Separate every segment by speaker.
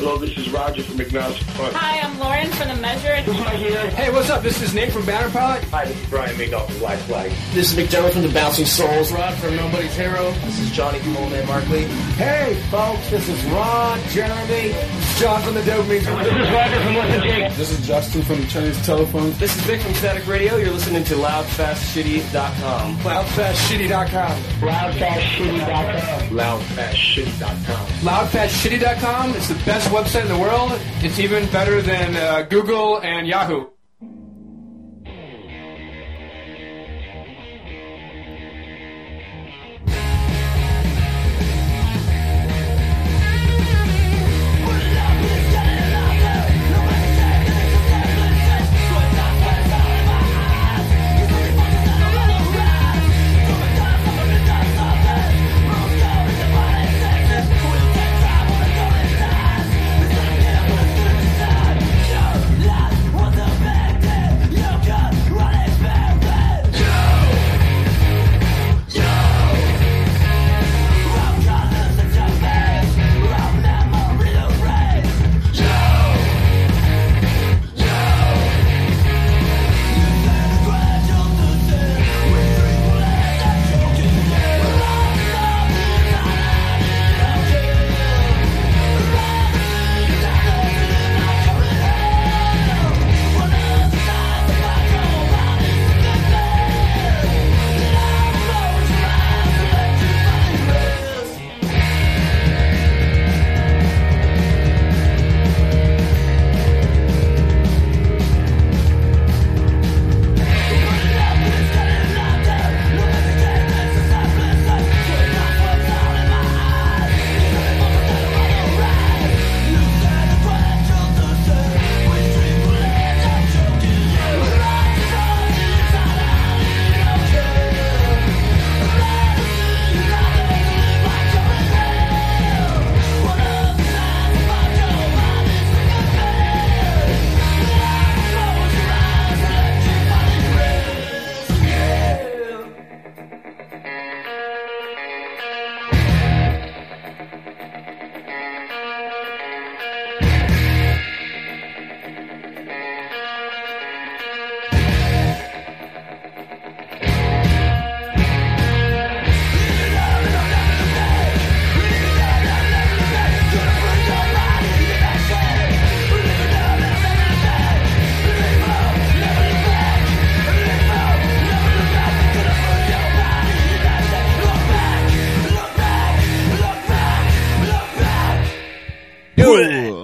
Speaker 1: Hello, this is Roger from Agnostic Front.
Speaker 2: Hi, I'm Lauren from The Measure.
Speaker 3: Hey, what's up? This is Nate from Banner Pilot.
Speaker 1: Hi, this is Brian Madoff from Black Flag.
Speaker 4: This is McDermott from the Bouncing Souls.
Speaker 5: Rod from Nobody's Hero.
Speaker 4: This is Johnny from Old Man Markley.
Speaker 3: Hey, folks, this is Ron, Jeremy, John from the Dope Dopamine.
Speaker 1: This is Roger from Listen Jake.
Speaker 6: This is Justin from Chinese Telephone.
Speaker 5: This is Vic from Static Radio. You're listening to LoudFastShitty.com.
Speaker 3: Loudfastshitty.com.
Speaker 1: Loudfastshitty.com. Loudfastshitty.com.
Speaker 3: Loudfastshitty.com. It's the best website in the world. It's even better than uh, Google and Yahoo.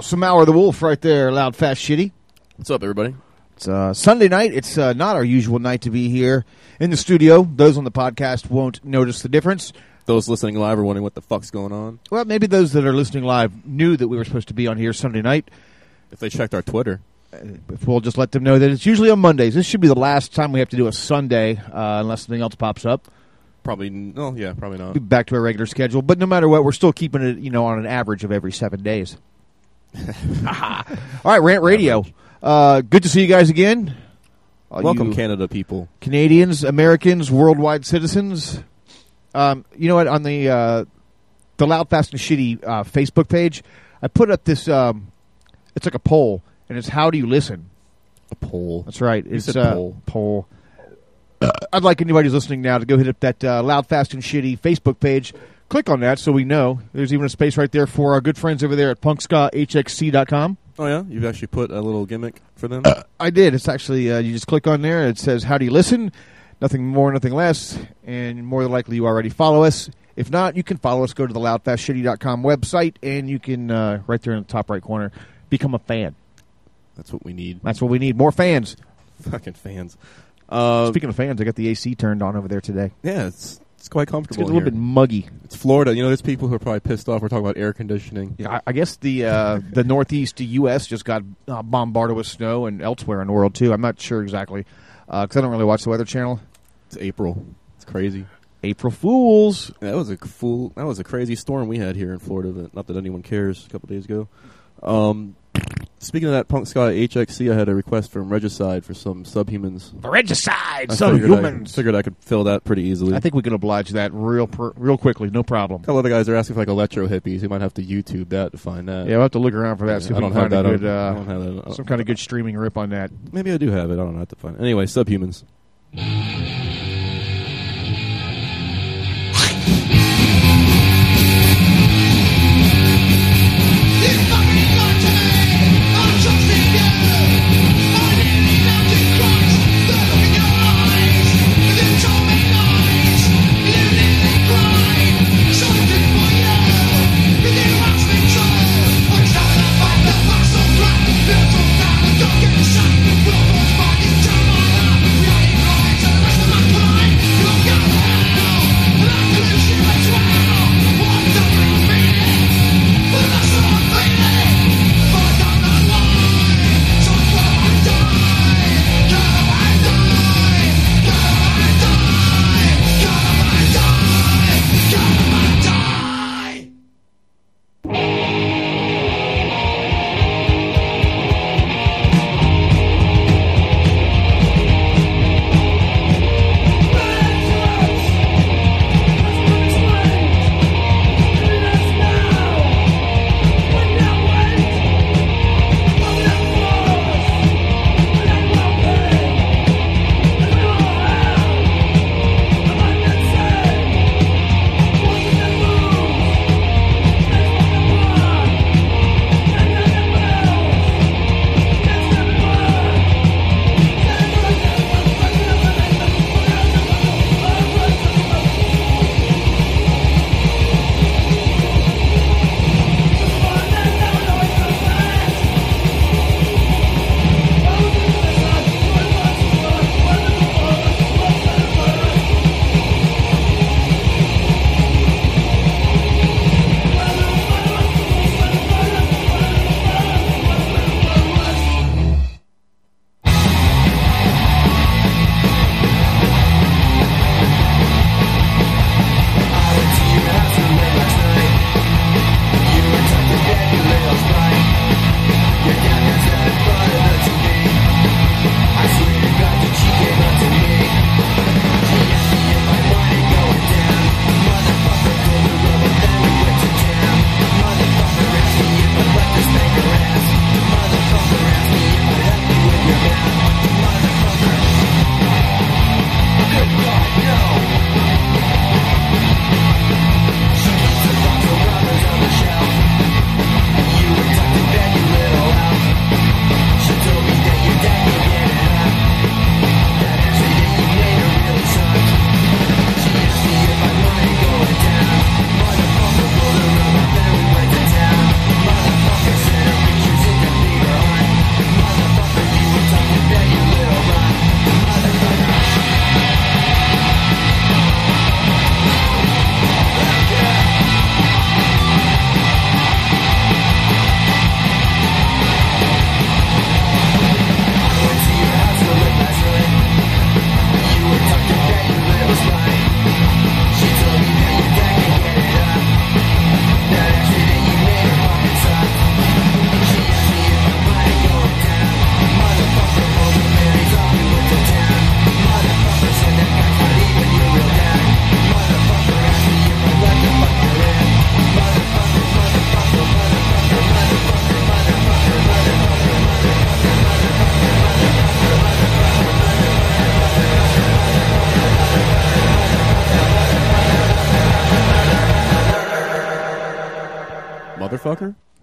Speaker 7: Some hour of the wolf right there, loud, fast, shitty.
Speaker 8: What's up, everybody?
Speaker 7: It's uh, Sunday night. It's uh, not our usual night to be here in the studio. Those on the podcast won't notice the difference.
Speaker 8: Those listening live are wondering what the fuck's going on.
Speaker 7: Well, maybe those that are listening live knew that we were supposed to be on here Sunday night.
Speaker 8: If they checked our Twitter,
Speaker 7: If we'll just let them know that it's usually on Mondays. This should be the last time we have to do a Sunday, uh, unless something else pops up.
Speaker 8: probably no, yeah, probably not.
Speaker 7: Back to our regular schedule. But no matter what, we're still keeping it, you know, on an average of every seven days. All right, Rant Radio. Uh, good to see you guys again. All
Speaker 8: Welcome, Canada people.
Speaker 7: Canadians, Americans, worldwide citizens. Um, you know what? On the uh, the Loud, Fast, and Shitty uh, Facebook page, I put up this. Um, it's like a poll, and it's how do you listen?
Speaker 8: A poll.
Speaker 7: That's right. It's
Speaker 8: a
Speaker 7: uh,
Speaker 8: poll.
Speaker 7: poll. I'd like anybody who's listening now to go hit up that uh, Loud, Fast, and Shitty Facebook page. Click on that so we know. There's even a space right there for our good friends over there at punkskahxc.com.
Speaker 8: Oh yeah, you've actually put a little gimmick for them.
Speaker 7: I did. It's actually uh, you just click on there. It says how do you listen? Nothing more, nothing less, and more than likely you already follow us. If not, you can follow us. Go to the loudfastshitty.com website, and you can uh, right there in the top right corner become a fan.
Speaker 8: That's what we need.
Speaker 7: That's what we need. More fans.
Speaker 8: Fucking fans. Uh,
Speaker 7: Speaking of fans, I got the AC turned on over there today.
Speaker 8: yeah, it's it's quite comfortable.
Speaker 7: getting a little
Speaker 8: here.
Speaker 7: bit muggy.
Speaker 8: It's Florida. You know, there's people who are probably pissed off. We're talking about air conditioning.
Speaker 7: Yeah, I, I guess the uh, the northeast U.S. just got uh, bombarded with snow, and elsewhere in the world too. I'm not sure exactly because I don't really watch the Weather Channel.
Speaker 8: It's April. It's crazy.
Speaker 7: April Fools.
Speaker 8: That was a fool. That was a crazy storm we had here in Florida. Not that anyone cares. A couple days ago. Um,
Speaker 9: Speaking of that Punk Sky HXC, I had a request from Regicide for some subhumans.
Speaker 7: Regicide,
Speaker 9: I
Speaker 7: some
Speaker 9: figured I- figured I could fill that pretty easily.
Speaker 7: I think we can oblige that real per, real quickly, no problem.
Speaker 9: a couple other guys are asking for like electro hippies. You might have to YouTube that to find that.
Speaker 7: Yeah, we'll have to look around for that. See if
Speaker 9: I don't
Speaker 7: can
Speaker 9: have
Speaker 7: find
Speaker 9: that.
Speaker 7: a
Speaker 9: on-
Speaker 7: good, uh,
Speaker 9: I don't have that.
Speaker 7: some kind of good streaming rip on that.
Speaker 9: Maybe I do have it. I don't know. I have to find it. Anyway, subhumans.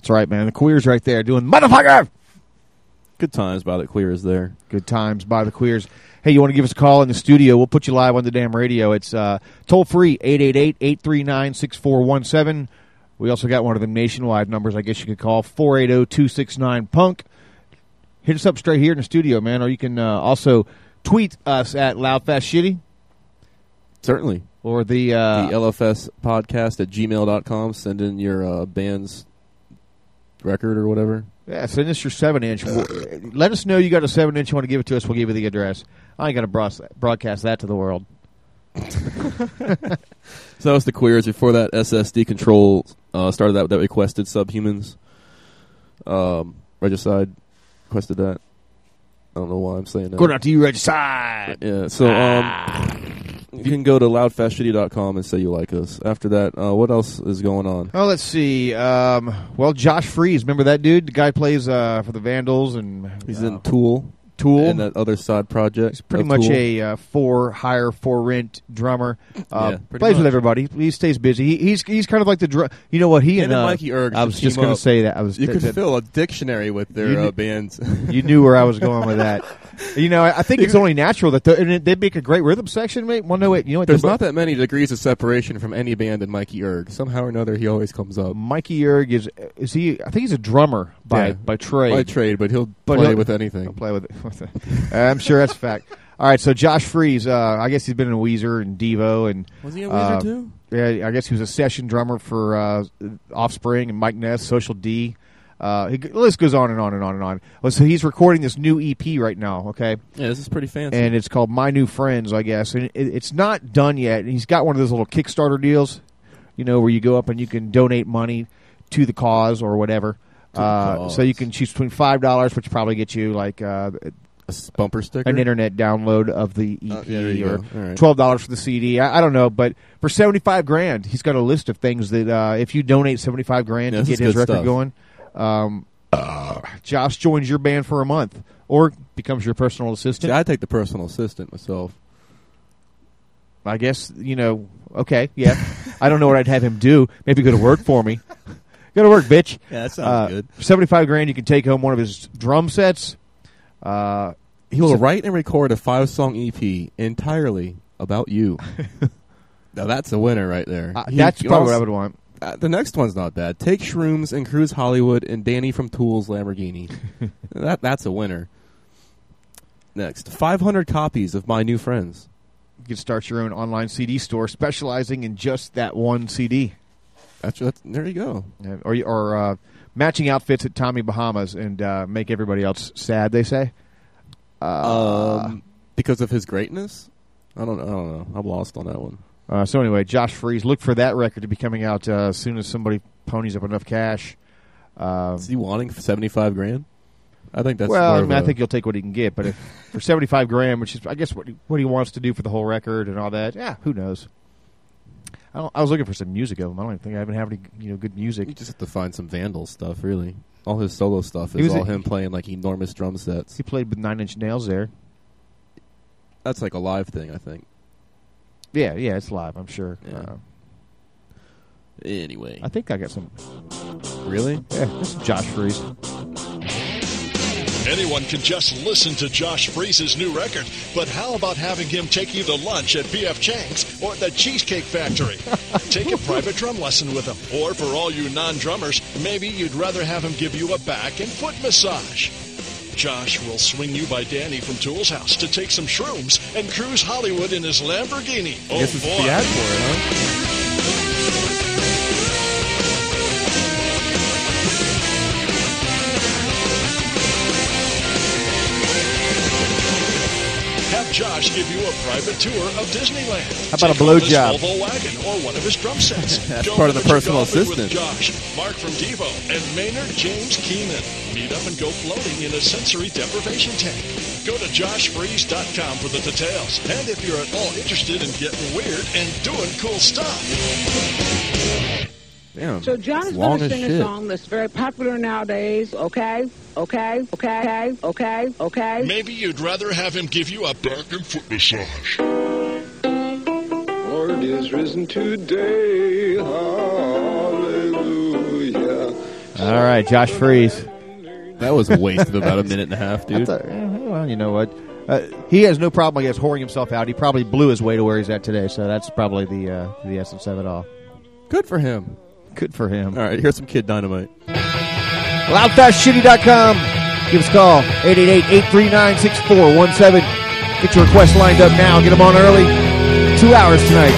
Speaker 7: That's right, man. The queers right there doing motherfucker.
Speaker 9: Good times by the queers there.
Speaker 7: Good times by the queers. Hey, you want to give us a call in the studio? We'll put you live on the damn radio. It's uh, toll free 888-839-6417. We also got one of the nationwide numbers. I guess you could call 480-269 punk. Hit us up straight here in the studio, man. Or you can uh, also tweet us at loudfastshitty
Speaker 9: Certainly.
Speaker 7: or the uh,
Speaker 9: the LFS podcast at gmail.com. Send in your uh, band's record or whatever.
Speaker 7: Yeah, send us your seven inch. Let us know you got a seven inch. You want to give it to us? We'll give you the address. I ain't gonna broadcast that to the world.
Speaker 9: So that was the queers before that. SS Decontrol uh, started that that requested subhumans. Um,
Speaker 8: Regicide requested that. I don't know why I'm saying that.
Speaker 7: Going out to you, Regicide.
Speaker 8: Yeah, so um, you can go to loudfastshitty.com and say you like us. After that, uh, what else is going on?
Speaker 7: Oh, let's see. Um, well, Josh Freese, remember that dude? The guy plays uh, for the Vandals and
Speaker 8: He's
Speaker 7: uh,
Speaker 8: in Tool.
Speaker 7: Tool.
Speaker 8: And that other side project.
Speaker 7: He's pretty much
Speaker 8: Tool.
Speaker 7: a uh, for hire, for rent drummer. Uh,
Speaker 8: Yeah,
Speaker 7: plays with everybody. He stays busy. He, he's he's kind of like the drum. You know what? He and,
Speaker 8: and
Speaker 7: uh,
Speaker 8: Mikey Erg
Speaker 7: I was just going to say that. I was.
Speaker 8: You could fill a dictionary with their
Speaker 7: You
Speaker 8: uh, bands.
Speaker 7: you knew where I was going with that. You know, I I think it's only natural that the, and they'd make a great rhythm section, mate. Well, no, wait. You know what?
Speaker 8: There's not that many degrees of separation from any band in Mikey Erg. Somehow or another, he always comes up.
Speaker 7: Mikey Erg is is he? I think he's a drummer by
Speaker 8: Yeah.
Speaker 7: by trade.
Speaker 8: By trade, but he'll
Speaker 7: But
Speaker 8: play
Speaker 7: he'll-
Speaker 8: with anything.
Speaker 7: He'll play with it. I'm sure that's a fact. All right, so Josh Freese, uh, I guess he's been in Weezer and Devo, and
Speaker 8: Was he in
Speaker 7: uh,
Speaker 8: Weezer too?
Speaker 7: Yeah, I guess he was a session drummer for uh, Offspring and Mike Ness, Social D. Uh, he, the list goes on and on and on and on. Well, so he's recording this new EP right now. Okay,
Speaker 8: Yeah, this is pretty fancy.
Speaker 7: and it's called My New Friends, I guess. And it, it's not done yet. And He's got one of those little Kickstarter deals, you know, where you go up and you can donate money to the cause or whatever. Uh, so you can choose between five dollars, which probably gets you like uh,
Speaker 8: a bumper sticker.
Speaker 7: an internet download of the EP,
Speaker 8: Oh, yeah,
Speaker 7: or
Speaker 8: go. All right.
Speaker 7: twelve dollars for the CD. I, I don't know, but for seventy five grand, he's got a list of things that uh, if you donate seventy five grand
Speaker 8: Yeah,
Speaker 7: to get his record
Speaker 8: stuff.
Speaker 7: going, um, uh, Josh joins your band for a month or becomes your personal assistant.
Speaker 8: See, I take the personal assistant myself.
Speaker 7: I guess you know. Okay, yeah. I don't know what I'd have him do. Maybe go to work for me. go to work, bitch.
Speaker 8: Yeah, that sounds
Speaker 7: Uh, Seventy five grand, you can take home one of his drum sets. Uh,
Speaker 8: He will write and record a five song EP entirely about you. now that's a winner right there.
Speaker 7: uh,
Speaker 8: He-
Speaker 7: that's probably what I would want.
Speaker 8: Uh, the next one's not bad. Take shrooms and cruise Hollywood and Danny from Tool's Lamborghini. that that's a winner. Next, 500 copies of My New Friends.
Speaker 7: You can start your own online CD store specializing in just that one CD.
Speaker 8: That's, that's there you go.
Speaker 7: Uh, or or uh, matching outfits at Tommy Bahamas and uh, make everybody else sad. They say. Uh,
Speaker 8: um, because of his greatness. I don't. I don't know. I'm lost on that one.
Speaker 7: Uh, so anyway, Josh Freese, look for that record to be coming out uh, as soon as somebody ponies up enough cash. Um,
Speaker 8: Is he wanting 75 grand? I think that's
Speaker 7: well, I, mean, I think he'll take what he can get, but if for seventy five grand, which is I guess what he, what he wants to do for the whole record and all that, yeah, who knows? I, don't, I was looking for some music of him. I don't even think I even have any you know good music.
Speaker 8: You just have to find some Vandal stuff, really. All his solo stuff is all
Speaker 7: a-
Speaker 8: him playing like enormous drum sets.
Speaker 7: He played with Nine Inch Nails there.
Speaker 8: That's like a live thing, I think.
Speaker 7: Yeah, yeah, it's live. I'm sure.
Speaker 8: Yeah.
Speaker 7: Uh,
Speaker 8: Anyway,
Speaker 7: I think I got some.
Speaker 8: really?
Speaker 7: Yeah, this is Josh Freese.
Speaker 2: Anyone can just listen to Josh Freese's new record, but how about having him take you to lunch at PF Chang's or the Cheesecake Factory? take a private drum lesson with him. Or for all you non drummers, maybe you'd rather have him give you a back and foot massage. Josh will swing you by Danny from Tool's house to take some shrooms and cruise Hollywood in his Lamborghini. Oh boy.
Speaker 8: the ad for it, huh?
Speaker 2: Josh give you a private tour of Disneyland.
Speaker 7: How about a
Speaker 2: Take his
Speaker 7: blowjob?
Speaker 2: Volvo wagon or one of his drum sets.
Speaker 8: That's part of the personal assistant.
Speaker 2: Josh, Mark from Devo, and Maynard James Keenan. Meet up and go floating in a sensory deprivation tank. Go to joshfreese.com for the details. And if you're at all interested in getting weird and doing cool stuff,
Speaker 8: Damn.
Speaker 10: So John is going to sing
Speaker 8: shit.
Speaker 10: a song that's very popular nowadays. Okay, okay, okay, okay, okay.
Speaker 2: maybe you'd rather have him give you a back and foot massage.
Speaker 6: Lord is risen today. Hallelujah.
Speaker 7: All right, Josh Freese.
Speaker 8: That was a waste of about a minute and a half, dude.
Speaker 7: That's a- well, you know what? Uh, he has no problem, I guess, whoring himself out. He probably blew his way to where he's at today, so that's probably the uh, the essence of it all.
Speaker 8: Good for him.
Speaker 7: Good for him.
Speaker 8: All right, here's some Kid Dynamite.
Speaker 7: Loudfastshitty.com. Give us a call. 888-839-6417. Get your requests lined up now. Get them on early. Two hours tonight.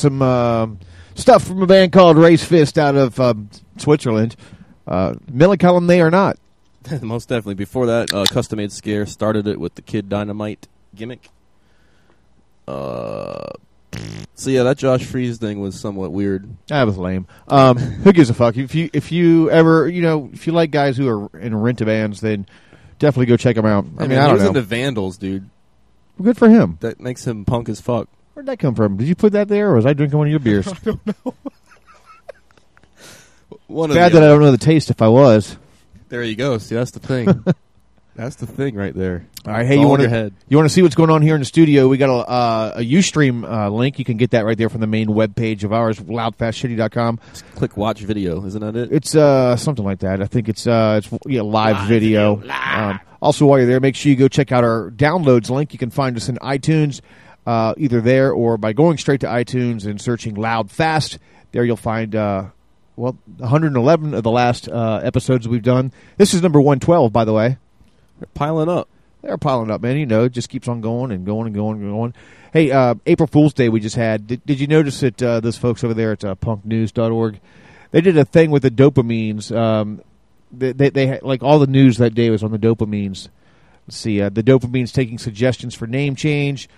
Speaker 7: Some um stuff from a band called Race Fist out of um, Switzerland. Uh, Millencolin, they are not.
Speaker 8: Most definitely. Before that, uh, Custom Made Scare started it with the Kid Dynamite gimmick. Uh, so yeah, that Josh Freese thing was somewhat weird.
Speaker 7: That was lame. Um, who gives a fuck? If you if you ever you know if you like guys who are in rent bands, then definitely go check them out. I, mean, I
Speaker 8: he
Speaker 7: don't
Speaker 8: was
Speaker 7: know.
Speaker 8: into Vandals, dude.
Speaker 7: Good for him.
Speaker 8: That makes him punk as fuck.
Speaker 7: Where'd that come from? Did you put that there, or was I drinking one of your beers?
Speaker 8: One of
Speaker 7: Bad that I don't know the taste. If I was,
Speaker 8: There you go. See, that's the thing. that's the thing right there.
Speaker 7: All right,
Speaker 8: It's
Speaker 7: hey, you want to
Speaker 8: head?
Speaker 7: you want to see what's going on here in the studio? We got a uh, a UStream uh, link. You can get that right there from the main web page of ours, loudfastshitty.com.
Speaker 8: Just click watch video. Isn't that it?
Speaker 7: It's uh something like that. I think it's uh it's yeah live, video. Um, also, while you're there, make sure you go check out our downloads link. You can find us in iTunes, uh, either there or by going straight to iTunes and searching "Loud Fast." There you'll find uh, well 111 of the last uh, episodes we've done. This is number 112, by the way.
Speaker 8: They're piling up.
Speaker 7: They're piling up, man. You know, it just keeps on going and going and going and going. Hey, uh, April Fool's Day we just had. Did, did you notice that uh, those folks over there at uh, punknews.org, they did a thing with the dopamines. Um, they, they, they had, like all the news that day was on the dopamines. Let's see, uh, the dopamines taking suggestions for name change.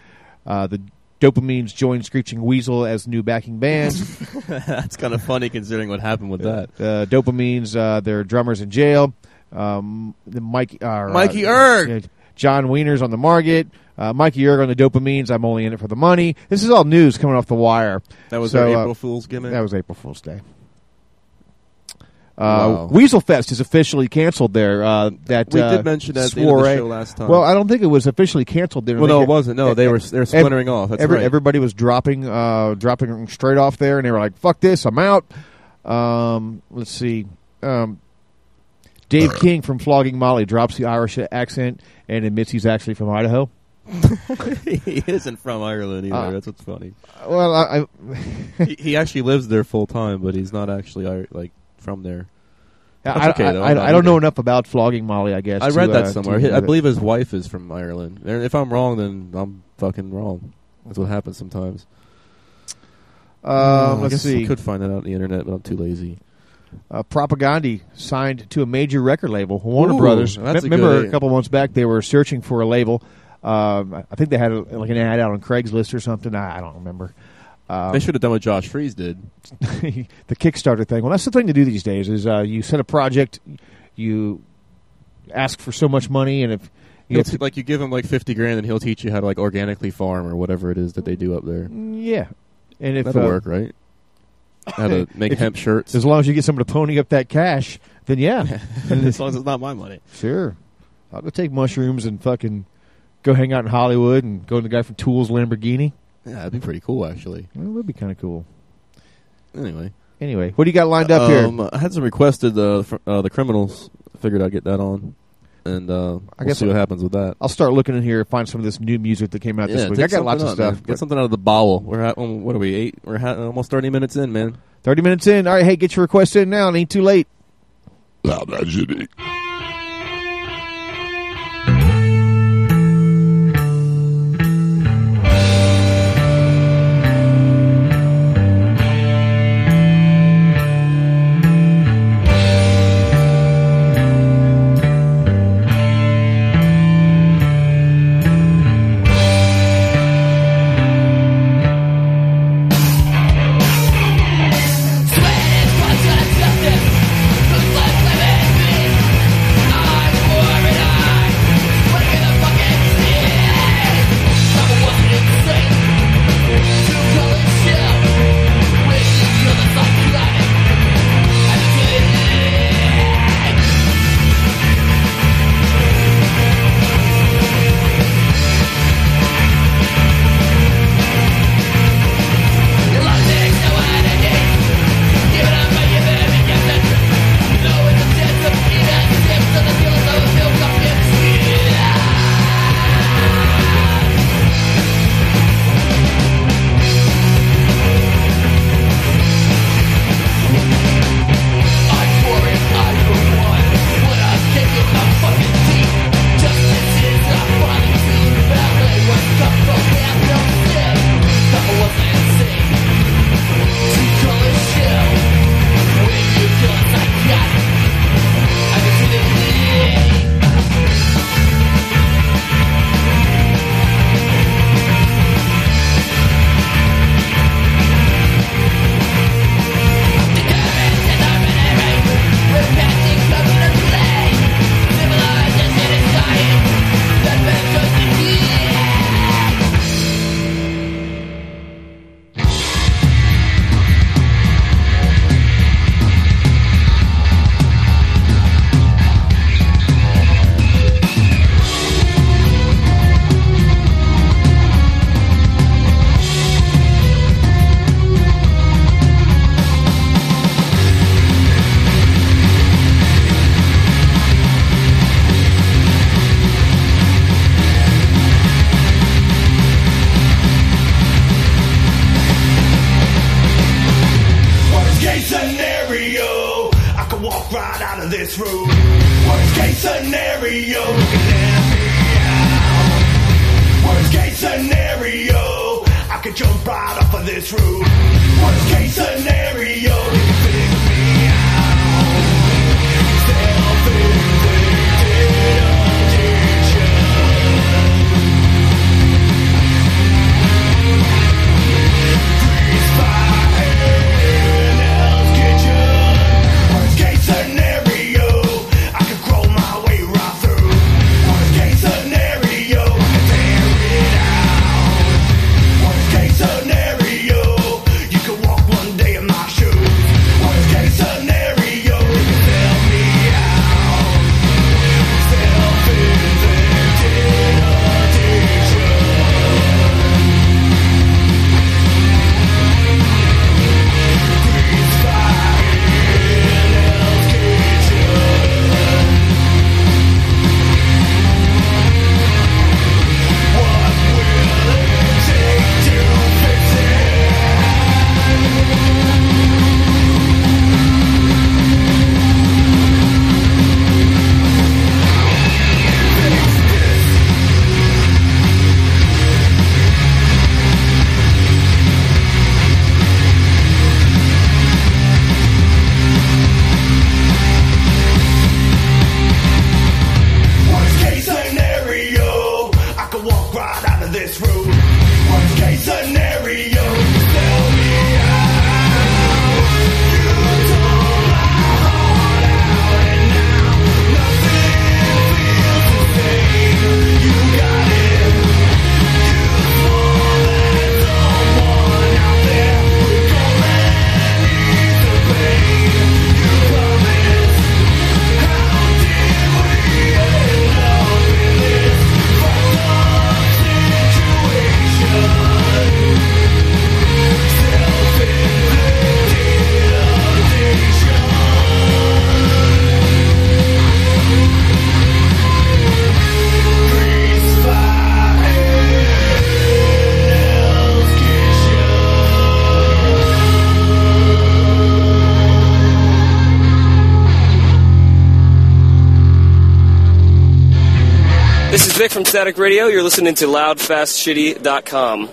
Speaker 7: Uh, the dopamines joined Screeching Weasel as new backing band.
Speaker 8: that's kind of funny considering what happened with that.
Speaker 7: uh, dopamines, uh, their drummers in jail. Um, the Mike, uh,
Speaker 8: Mikey
Speaker 7: uh,
Speaker 8: Erg.
Speaker 7: John Wiener's on the market. Uh, Mikey Erg on the dopamines. I'm only in it for the money. This is all news coming off the wire.
Speaker 8: That was
Speaker 7: So, uh,
Speaker 8: April Fool's gimmick.
Speaker 7: That was April Fool's Day. Uh,
Speaker 8: Wow.
Speaker 7: Weasel Fest is officially canceled there. Uh, that
Speaker 8: We
Speaker 7: uh,
Speaker 8: did mention that at the end of the
Speaker 7: soiree-
Speaker 8: show last time.
Speaker 7: Well, I don't think it was officially canceled. There.
Speaker 8: Well, no, it wasn't. No, they were they were splintering off. That's
Speaker 7: every-
Speaker 8: right.
Speaker 7: Everybody was dropping, uh, dropping straight off there, and they were like, "Fuck this, I'm out." Um, let's see. Um, Dave King from Flogging Molly drops the Irish accent and admits he's actually from Idaho.
Speaker 8: he isn't from Ireland either.
Speaker 7: Uh,
Speaker 8: That's what's funny.
Speaker 7: Well, I, I
Speaker 8: he, he actually lives there full time, but he's not actually like from there.
Speaker 7: I,
Speaker 8: okay,
Speaker 7: I,
Speaker 8: though.
Speaker 7: I,
Speaker 8: I'm
Speaker 7: I don't know enough about Flogging Molly. I guess
Speaker 8: I
Speaker 7: to,
Speaker 8: read that
Speaker 7: uh,
Speaker 8: somewhere. I believe his wife is from Ireland. And If I'm wrong, then I'm fucking wrong. That's what happens sometimes.
Speaker 7: Um,
Speaker 8: I
Speaker 7: let's
Speaker 8: guess
Speaker 7: see.
Speaker 8: I could find that out on the internet, but I'm too lazy.
Speaker 7: uh, Propagandi signed to a major record label, Warner
Speaker 8: Ooh,
Speaker 7: Brothers.
Speaker 8: that's a
Speaker 7: Remember a couple months back they were searching for a label. Um, I think they had a, like an ad out on Craigslist or something. I, I don't remember. Um,
Speaker 8: they should have done what Josh Freese did.
Speaker 7: the Kickstarter thing. Well, that's the thing to do these days. Is uh, you set a project, you ask for so much money, and if you
Speaker 8: like you give him like fifty grand, and he'll teach you how to like organically farm or whatever it is that they do up there.
Speaker 7: yeah, and if
Speaker 8: That'll
Speaker 7: uh,
Speaker 8: work, right? How to make hemp shirts.
Speaker 7: as long as you get someone to pony up that cash, then yeah,
Speaker 8: as long as it's not my money.
Speaker 7: Sure. I'll go take mushrooms and fucking go hang out in Hollywood and go to the guy from Tools Lamborghini.
Speaker 8: Yeah, that'd be pretty cool, actually.
Speaker 7: Well, that would be kind of cool.
Speaker 8: Anyway,
Speaker 7: Anyway, what do you got lined up here?
Speaker 8: um, I had some requested uh, fr- uh, the criminals. Figured I'd get that on, and uh, we'll
Speaker 7: I guess
Speaker 8: see what happens with that.
Speaker 7: I'll start looking in here, and find some of this new music that came out this week. I got lots of
Speaker 8: something
Speaker 7: stuff.
Speaker 8: man. Get something out of the bowel. We're at um, what are we eight? We're ha- almost thirty minutes in, man.
Speaker 7: 30 minutes in. All right, hey, get your request in now. It ain't too late.
Speaker 6: Loud Fast Shitty.
Speaker 11: Sweating,
Speaker 1: Vic from Static Radio. You're listening to loudfastshitty.com.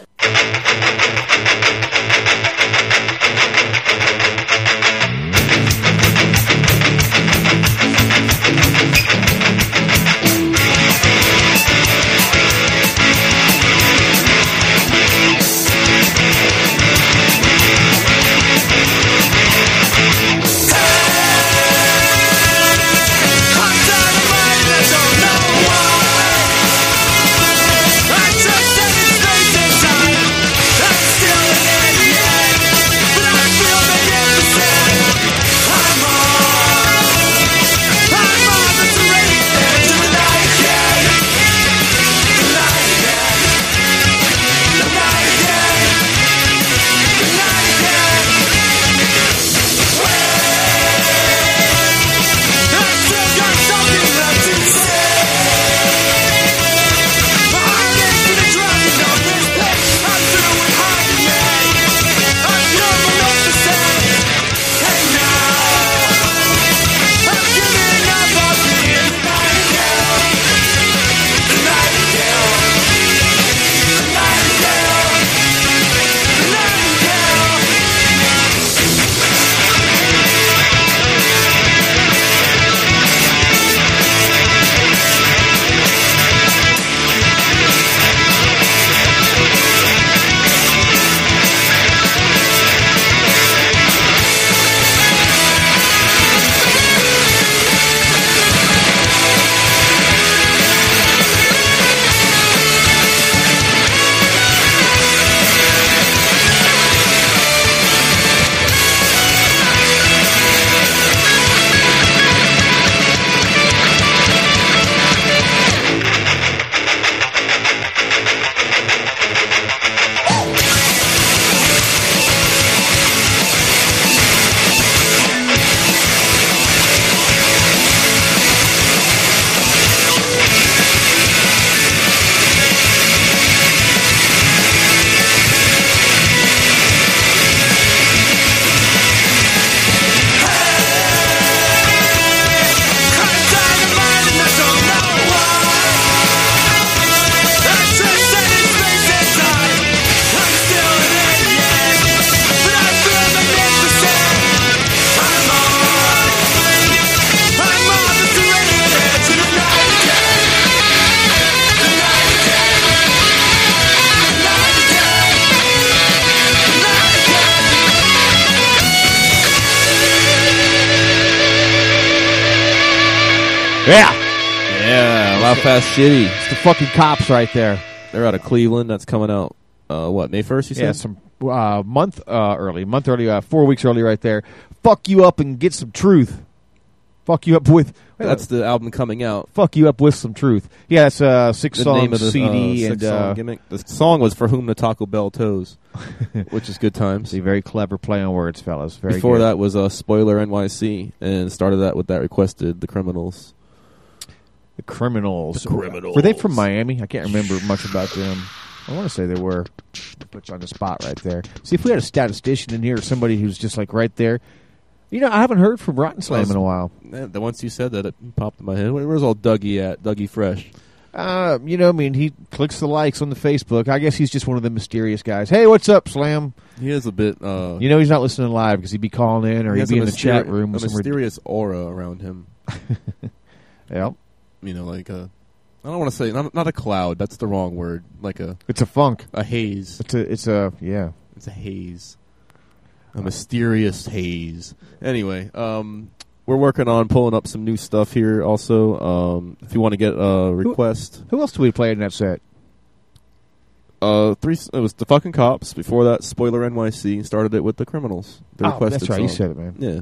Speaker 7: Yeah,
Speaker 8: Shitty.
Speaker 7: It's the fucking cops right there.
Speaker 8: They're out of Cleveland. That's coming out, uh, what, May 1st, you said?
Speaker 7: Yeah, some uh, month uh, early, month early, uh, four weeks early, right there. Fuck you up and get some truth. Fuck you up with.
Speaker 8: That's the album coming out.
Speaker 7: Fuck you up with some truth. Yeah, it's a six
Speaker 8: The
Speaker 7: song
Speaker 8: name of the
Speaker 7: CD and
Speaker 8: six-song
Speaker 7: uh,
Speaker 8: gimmick. The song was For Whom the Taco Bell Toes, which is good times.
Speaker 7: a very clever play on words, fellas. Very
Speaker 8: Before
Speaker 7: good.
Speaker 8: that was uh, Spoiler NYC, and started that with that requested The Criminals.
Speaker 7: The criminals.
Speaker 8: The Criminals.
Speaker 7: Were they from Miami? I can't remember much about them. I want to say they were. To put you on the spot right there. See if we had a statistician in here or somebody who's just like right there. You know, I haven't heard from Rotten Slam in a while.
Speaker 8: The once you said that, it popped in my head. Where's all Dougie at? Dougie Fresh.
Speaker 7: Uh, you know, I mean, he clicks the likes on the Facebook. I guess he's just one of the mysterious guys. Hey, what's up, Slam?
Speaker 8: He is a bit. Uh,
Speaker 7: You know, he's not listening live because he'd be calling in or
Speaker 8: he
Speaker 7: he'd be in the chat room.
Speaker 8: A
Speaker 7: with some rid-
Speaker 8: mysterious aura around him.
Speaker 7: yeah,
Speaker 8: You know, like a. I don't want to say not not a cloud. That's the wrong word. Like a
Speaker 7: it's a funk.
Speaker 8: a haze.
Speaker 7: It's a, it's a, yeah.
Speaker 8: It's a haze. A mysterious haze. Anyway, um, we're working on pulling up some new stuff here. Also, um, if you want to get a request,
Speaker 7: Who else do we play in that set?
Speaker 8: uh, three. It was the fucking cops. Before that, spoiler NYC started it with the criminals. The
Speaker 7: Oh, that's right. You said it, man.
Speaker 8: Yeah,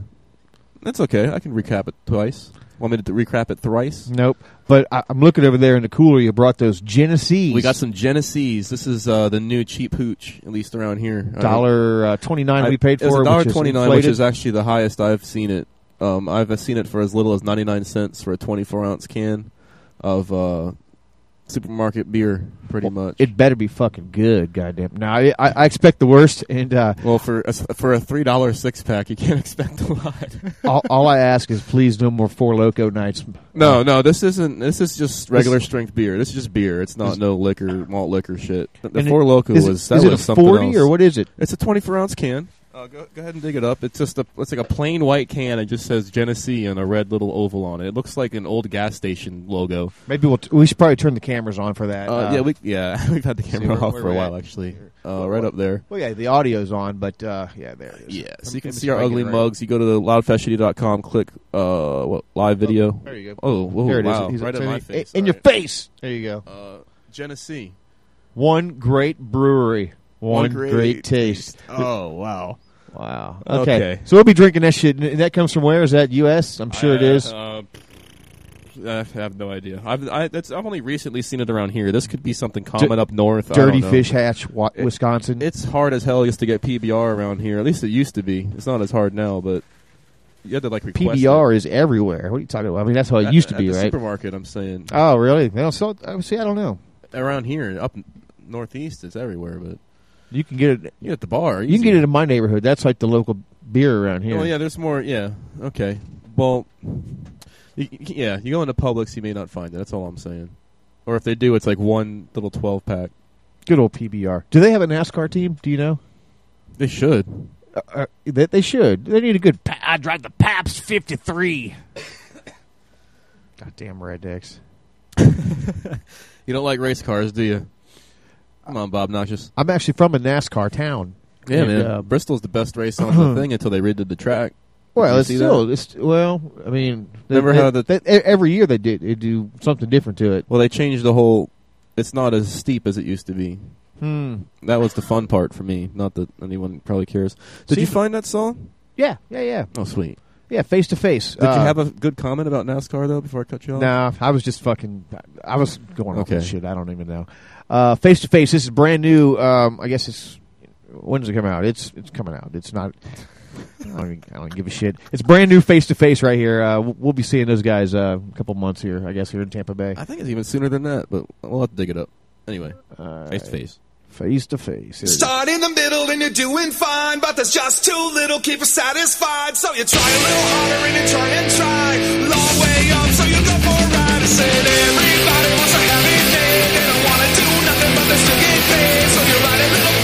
Speaker 8: that's okay. I can recap it twice. Want me to recap it thrice?
Speaker 7: Nope. But I, I'm looking over there in the cooler. You brought those Genesees.
Speaker 8: We got some Genesees. This is uh, the new cheap hooch, at least around here.
Speaker 7: dollar uh, twenty nine.
Speaker 8: I-
Speaker 7: We paid for it,
Speaker 8: dollar twenty nine, which is actually the highest I've seen it. Um, I've seen it for as little as ninety nine cents for a twenty four ounce can of uh, supermarket beer, pretty much.
Speaker 7: It better be fucking good, goddamn. Now I, I, I expect the worst, and uh,
Speaker 8: well, for a, for a three dollar six pack, you can't expect a lot.
Speaker 7: all, all I ask is please no more four loco nights.
Speaker 8: no, no, this isn't. This is just regular strength beer. This is just beer. It's not no liquor, malt liquor shit. The Four
Speaker 7: it-
Speaker 8: Loco
Speaker 7: it-
Speaker 8: was that
Speaker 7: is it
Speaker 8: was
Speaker 7: a
Speaker 8: something
Speaker 7: 40
Speaker 8: else.
Speaker 7: or what is it?
Speaker 8: It's a twenty four ounce can. Uh, go, go ahead and dig it up. It's just a it's like a plain white can. It just says Genesee and a red little oval on it. It looks like an old gas station logo.
Speaker 7: Maybe we'll t- we should probably turn the cameras on for that.
Speaker 8: Uh, yeah, we yeah we've had the camera
Speaker 7: where-
Speaker 8: off
Speaker 7: where
Speaker 8: for a
Speaker 7: we're
Speaker 8: while
Speaker 7: at.
Speaker 8: actually. Uh, right up there.
Speaker 7: Well, yeah, the audio's on, but uh, yeah, there it is.
Speaker 8: Yeah, so you can
Speaker 7: see
Speaker 8: our ugly mugs. You go to the loudfastshitty.com, click uh what live video.
Speaker 7: There you go.
Speaker 8: Oh, whoa,
Speaker 7: there it is.
Speaker 8: wow,
Speaker 7: He's
Speaker 8: right in my face.
Speaker 7: In
Speaker 8: All
Speaker 7: your
Speaker 8: right.
Speaker 7: face. There you go.
Speaker 8: Uh, Genesee.
Speaker 7: One great brewery. One,
Speaker 8: One
Speaker 7: great,
Speaker 8: great
Speaker 7: taste.
Speaker 8: Oh wow.
Speaker 7: Wow. Okay.
Speaker 8: Okay.
Speaker 7: So we'll be drinking that shit. That comes from where? Is that U.S.? I'm sure it is.
Speaker 8: Uh, I have no idea. I've I, that's, I've only recently seen it around here. This could be something common up north. I
Speaker 7: Dirty. Fish Hatch, wa-
Speaker 8: It-
Speaker 7: Wisconsin.
Speaker 8: It's hard as hell just to get PBR around here. At least it used to be. It's not as hard now, but you had to like request
Speaker 7: PBR is everywhere. What are you talking about? I mean, that's how
Speaker 8: it.
Speaker 7: it used to
Speaker 8: At-
Speaker 7: be,
Speaker 8: the
Speaker 7: right?
Speaker 8: Supermarket, I'm saying.
Speaker 7: Oh, really? Well, so uh, see, I don't know.
Speaker 8: around here, up northeast, it's everywhere. But
Speaker 7: You can get it.
Speaker 8: you at the bar,
Speaker 7: You can get it in my neighborhood. That's like the local beer around here.
Speaker 8: Oh yeah, there's more. Yeah, okay. Well, you, yeah, you go into Publix, you may not find it. That's all I'm saying. Or if they do, it's like one little 12 pack.
Speaker 7: Good old PBR. Do they have a NASCAR team? Do you know?
Speaker 8: They should.
Speaker 7: Uh, uh, they, they should. They need a good. Pa- I drive the Pabst 53. Goddamn rednecks.
Speaker 8: You don't like race cars, do you? Come on, Bob Noxious.
Speaker 7: I'm actually from a NASCAR town.
Speaker 8: Yeah,
Speaker 7: And,
Speaker 8: man.
Speaker 7: uh,
Speaker 8: Bristol's the best race on the thing until they redid the track.
Speaker 7: Well, it's still
Speaker 8: that?
Speaker 7: it's well. I mean, they-
Speaker 8: Never
Speaker 7: they-
Speaker 8: had the-
Speaker 7: they- every year they did they do something different to it.
Speaker 8: Well, they changed the whole. It's not as steep as it used to be.
Speaker 7: Hmm.
Speaker 8: That was the fun part for me. Not that anyone probably cares. Did
Speaker 7: See,
Speaker 8: you find that song?
Speaker 7: Yeah, yeah, yeah,
Speaker 8: Oh, sweet.
Speaker 7: yeah. Face to face.
Speaker 8: Did you have a good comment about NASCAR though? Before I cut you off.
Speaker 7: Nah, I was just fucking. I was going off
Speaker 8: Okay.
Speaker 7: shit. I don't even know. Uh, face to face. This is brand new. Um, I guess it's. When does it come out? It's it's coming out. It's not. I don't, even, I don't give a shit. It's brand new face to face right here. Uh, we'll, we'll be seeing those guys uh, a couple months here. I guess here in Tampa Bay.
Speaker 8: I think it's even sooner than that, but we'll have to dig it up. Anyway,
Speaker 7: Uh,
Speaker 8: face to face.
Speaker 7: Face to face. Here.
Speaker 11: Start in the middle and you're doing fine, but there's just too little, keep us satisfied. So you try a little harder and you try and try. Long way up, so you go for a ride. I said everybody wants a happy day. Nothing, but they still get paid. So you ride a little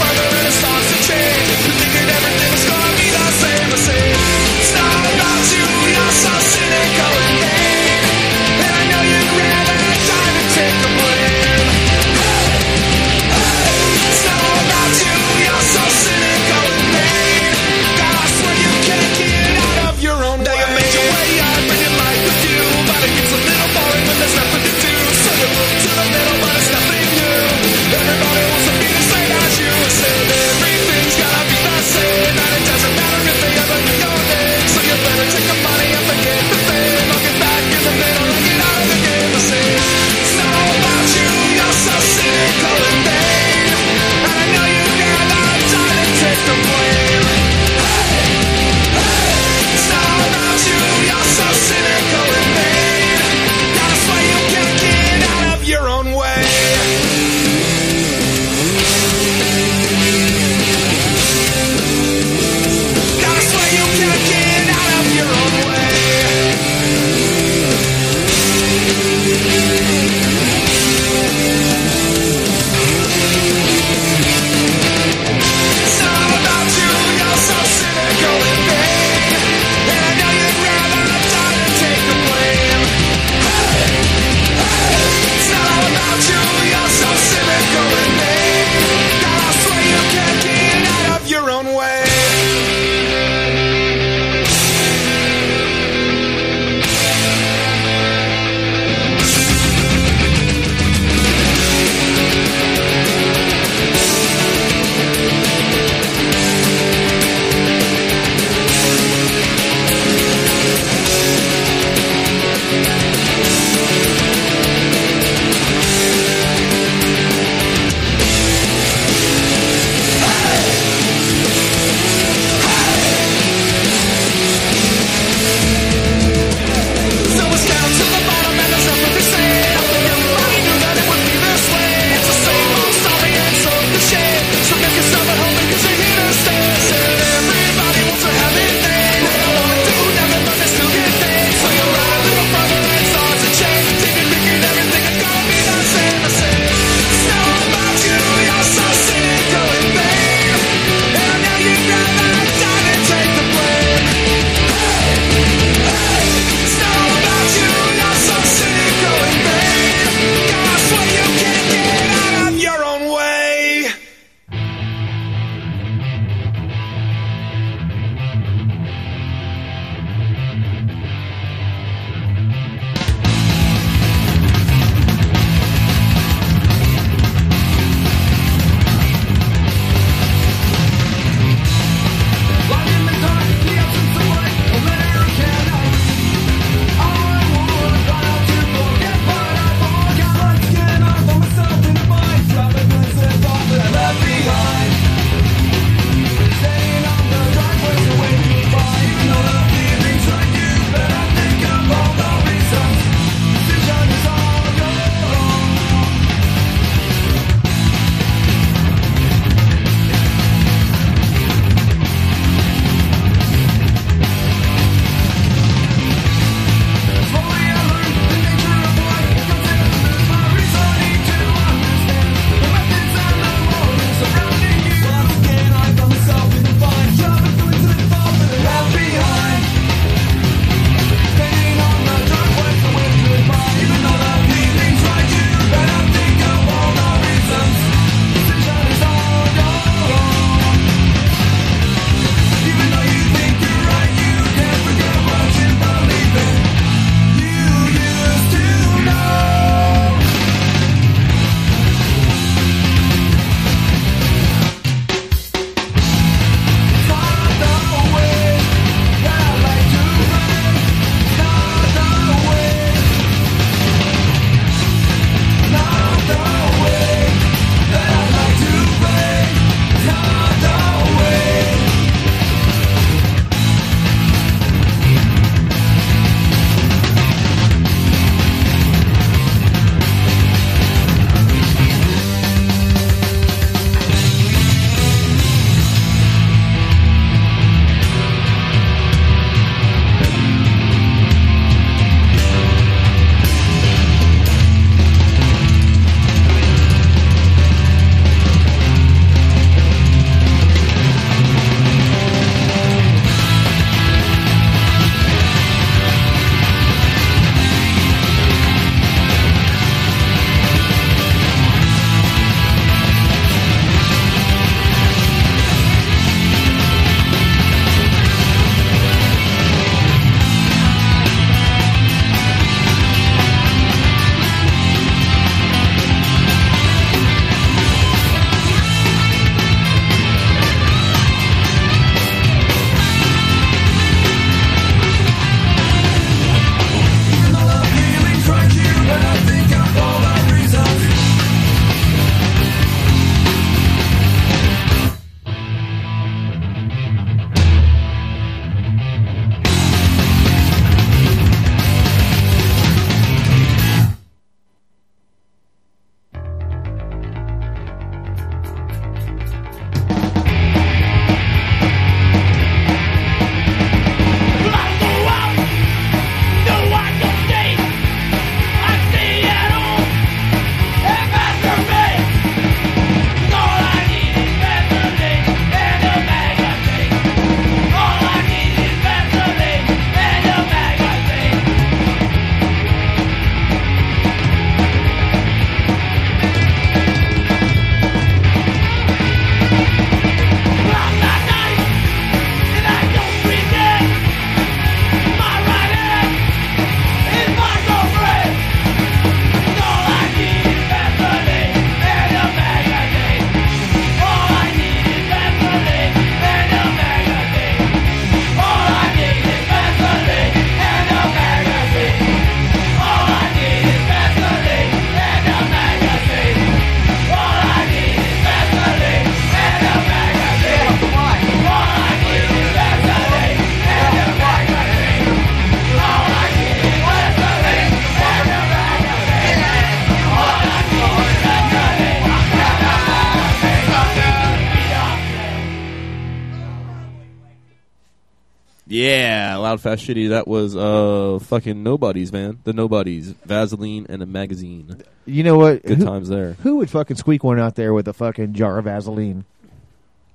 Speaker 8: Loud Fast Shitty. That was uh fucking nobodies, man. The nobodies, Vaseline and a magazine.
Speaker 7: You know what?
Speaker 8: Good
Speaker 7: Who-
Speaker 8: times there.
Speaker 7: Who would fucking squeak one out there with a fucking jar of Vaseline?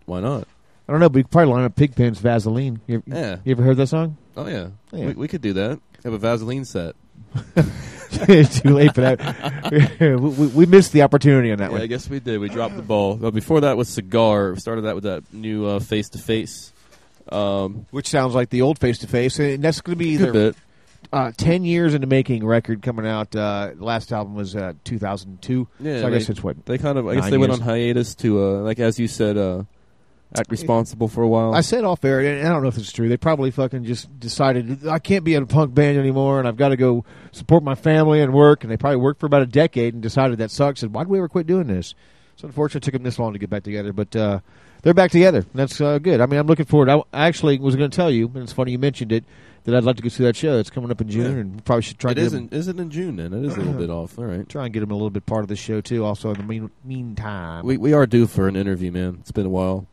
Speaker 8: Why not?
Speaker 7: I don't know, but you could probably line up Pigpen's Vaseline. You,
Speaker 8: Yeah.
Speaker 7: you ever heard that song?
Speaker 8: Oh yeah,
Speaker 7: Yeah.
Speaker 8: We, we could do that. Have a Vaseline set.
Speaker 7: it's too late for that. we, we, we missed the opportunity on that
Speaker 8: Yeah, I guess we did. We dropped the ball. But before that was cigar. We started that with that new face to face. Um,
Speaker 7: Which sounds like the old face to face, and that's going to be
Speaker 8: bit.
Speaker 7: uh, ten years in the making record coming out. Uh, last album was uh, 2002.
Speaker 8: Yeah,
Speaker 7: so I
Speaker 8: they,
Speaker 7: guess it's what
Speaker 8: they kind of. I guess they went on hiatus to, uh, like as you said, uh, act responsible for a while.
Speaker 7: I said off air, and I don't know if it's true. They probably fucking just decided I can't be in a punk band anymore, and I've got to go support my family and work. And they probably worked for about a decade and decided that sucks. And why did we ever quit doing this? So unfortunately, it took them this long to get back together, but uh, they're back together. That's uh, good. I mean, I'm looking forward. I I actually was going to tell you, and it's funny you mentioned it, that I'd like to go see that show. It's coming up in June,
Speaker 8: Yeah.
Speaker 7: and we probably should try.
Speaker 8: it
Speaker 7: to get
Speaker 8: is.
Speaker 7: them-
Speaker 8: In, is it in June? Then it is a little bit off. All right.
Speaker 7: try and get them a little bit part of the show too. Also, in the mean, meantime,
Speaker 8: We we are due for an interview, man. It's been a while.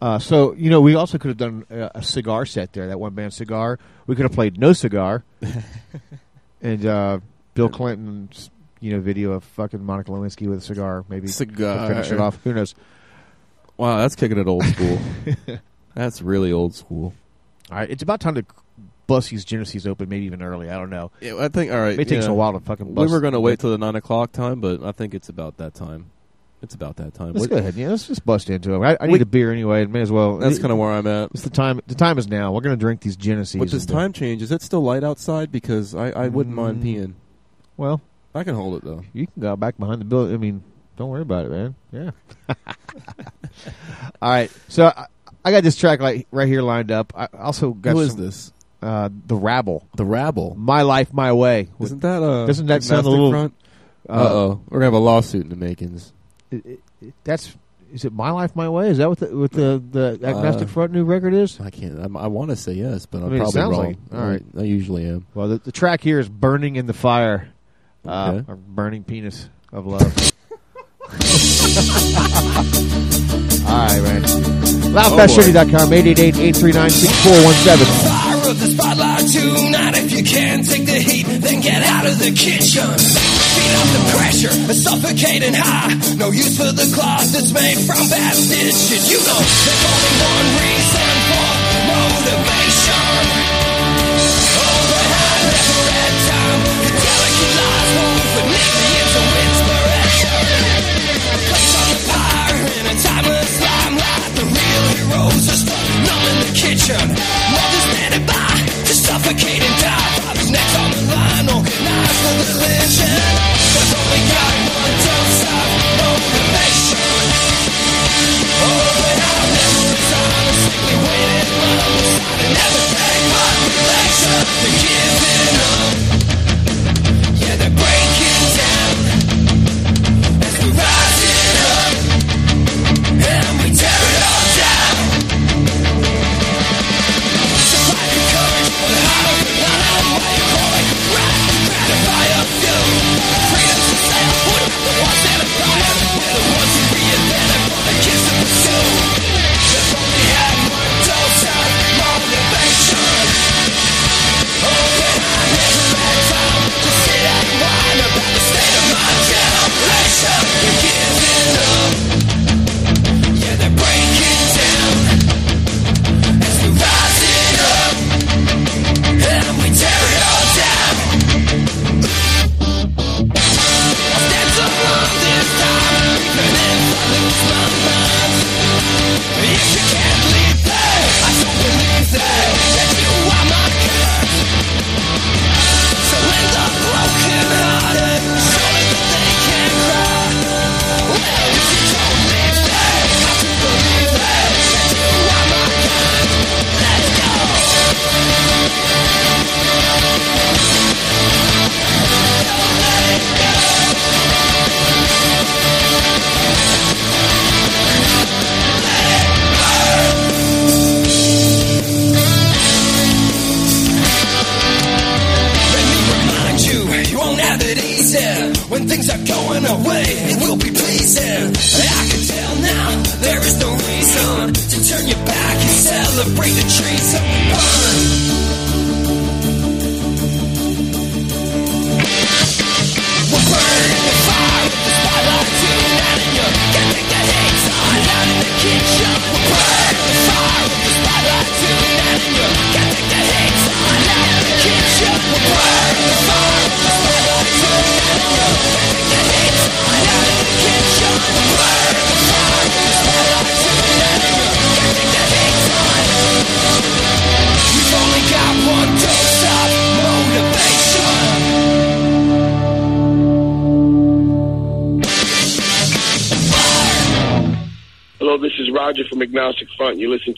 Speaker 7: Uh, so you know, we also could have done a, a cigar set there. That one band cigar. We could have played no cigar, and uh, Bill Clinton's you know video of fucking Monica Lewinsky with a cigar. Maybe to
Speaker 8: Cigar.
Speaker 7: finish it off. Who knows?
Speaker 8: Wow, that's kicking it old school. that's really old school.
Speaker 7: All right, it's about time to bust these Genesees open. Maybe even early. I don't know.
Speaker 8: Yeah, I think all right.
Speaker 7: It takes
Speaker 8: yeah.
Speaker 7: a while to fucking.
Speaker 8: We were going to wait till the nine o'clock time, but I think it's about that time. It's about that time.
Speaker 7: Let's
Speaker 8: What-
Speaker 7: go ahead. Yeah, let's just bust into it. I, I need a beer anyway. May as well.
Speaker 8: That's kind of where I'm at.
Speaker 7: It's the time. The time is now. We're going to drink these Genesees.
Speaker 8: With this time change, is it still light outside? Because I, I wouldn't mind
Speaker 7: Mm.
Speaker 8: peeing.
Speaker 7: Well,
Speaker 8: I can hold it though.
Speaker 7: You can go back behind the building. I mean, don't worry about it, man. Yeah. All right. So I, I got this track like right here lined up. I also got
Speaker 8: Who is
Speaker 7: some-
Speaker 8: this?
Speaker 7: Uh, the Rabble.
Speaker 8: The Rabble.
Speaker 7: My life, my way.
Speaker 8: Isn't that uh?
Speaker 7: Doesn't that sound a little?
Speaker 8: Front?
Speaker 7: Uh,
Speaker 8: Uh oh, we're gonna have a lawsuit in the makings.
Speaker 7: it- it- that's. Is it my life, my way? Is that what the what the the agnostic
Speaker 8: Uh,
Speaker 7: front new record is?
Speaker 8: I can't. I'm, I want to say yes, but I'm
Speaker 7: I mean,
Speaker 8: probably
Speaker 7: sounds
Speaker 8: wrong.
Speaker 7: like. All right.
Speaker 8: I, I usually am.
Speaker 7: Well, the, the track here is "Burning in the Fire," uh,
Speaker 8: Okay.
Speaker 7: or "Burning Penis of Love." All right, man. Loudfastshitty.com, 888-839-6417.
Speaker 11: Fire of the spotlight tonight. If you can't take the heat, then get out of the kitchen. Feed up the pressure, a suffocating high. No use for the cloth that's made from bad stitches. You know, there's only one reason for motivation. Heroes stuck numb in the kitchen. Mothers standing by to suffocate and die. Next on the line, organized for lynching. They've only got one dose of motivation. Oh, but I'll never resign. I simply my side and never take population. They're giving up.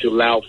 Speaker 11: To
Speaker 1: loudfastshitty.com.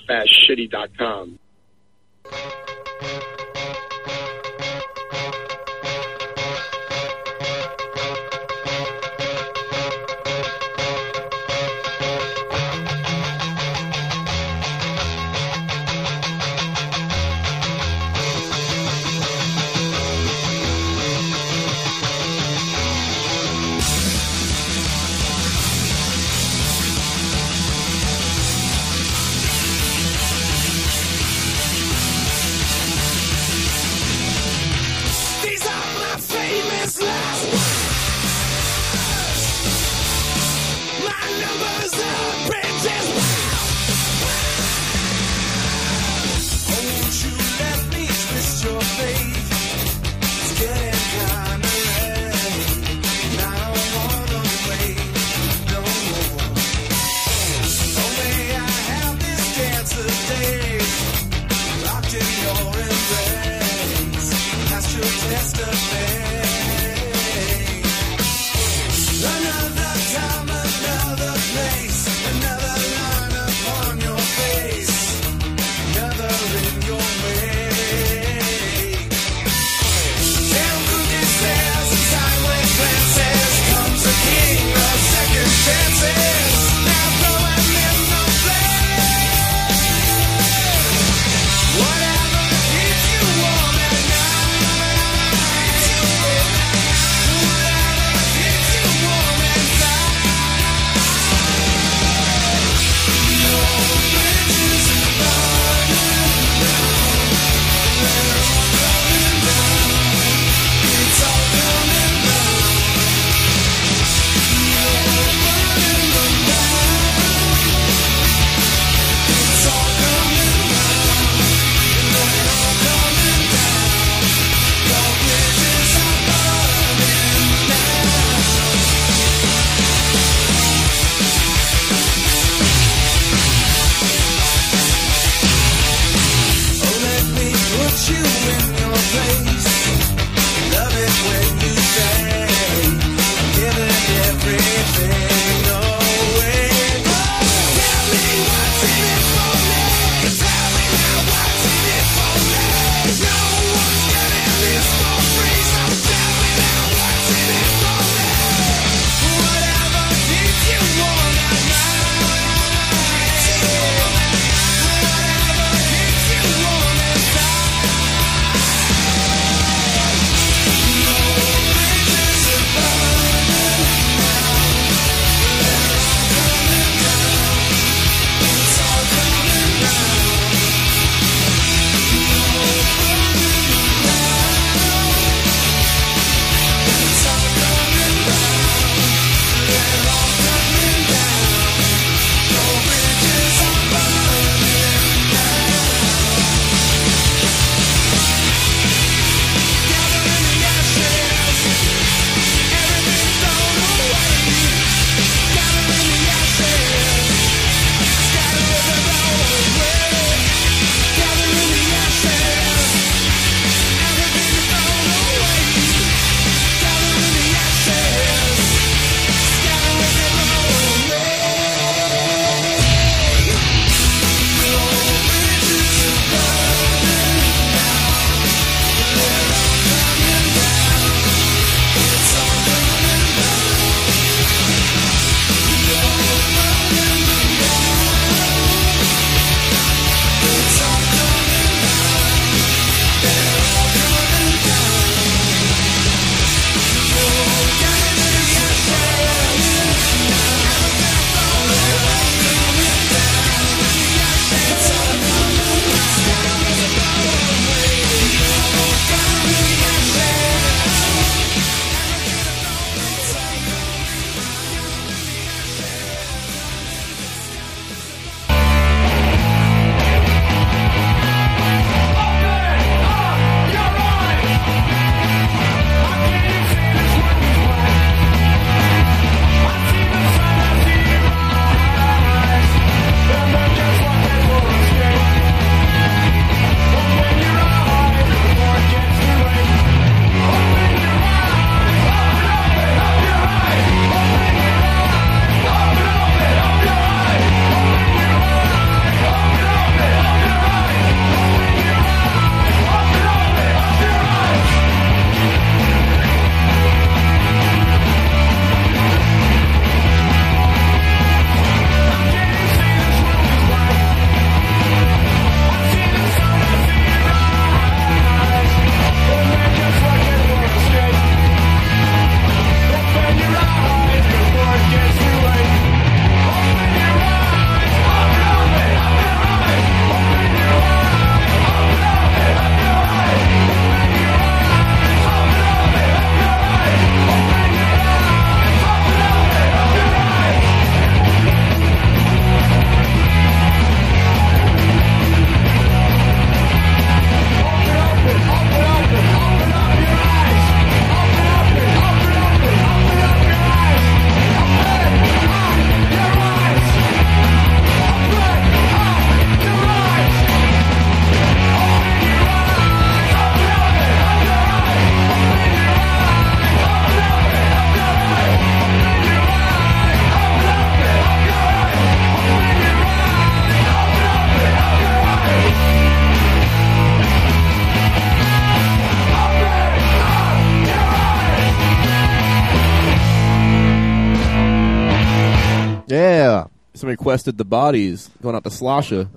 Speaker 8: requested the bodies going out to Slosha.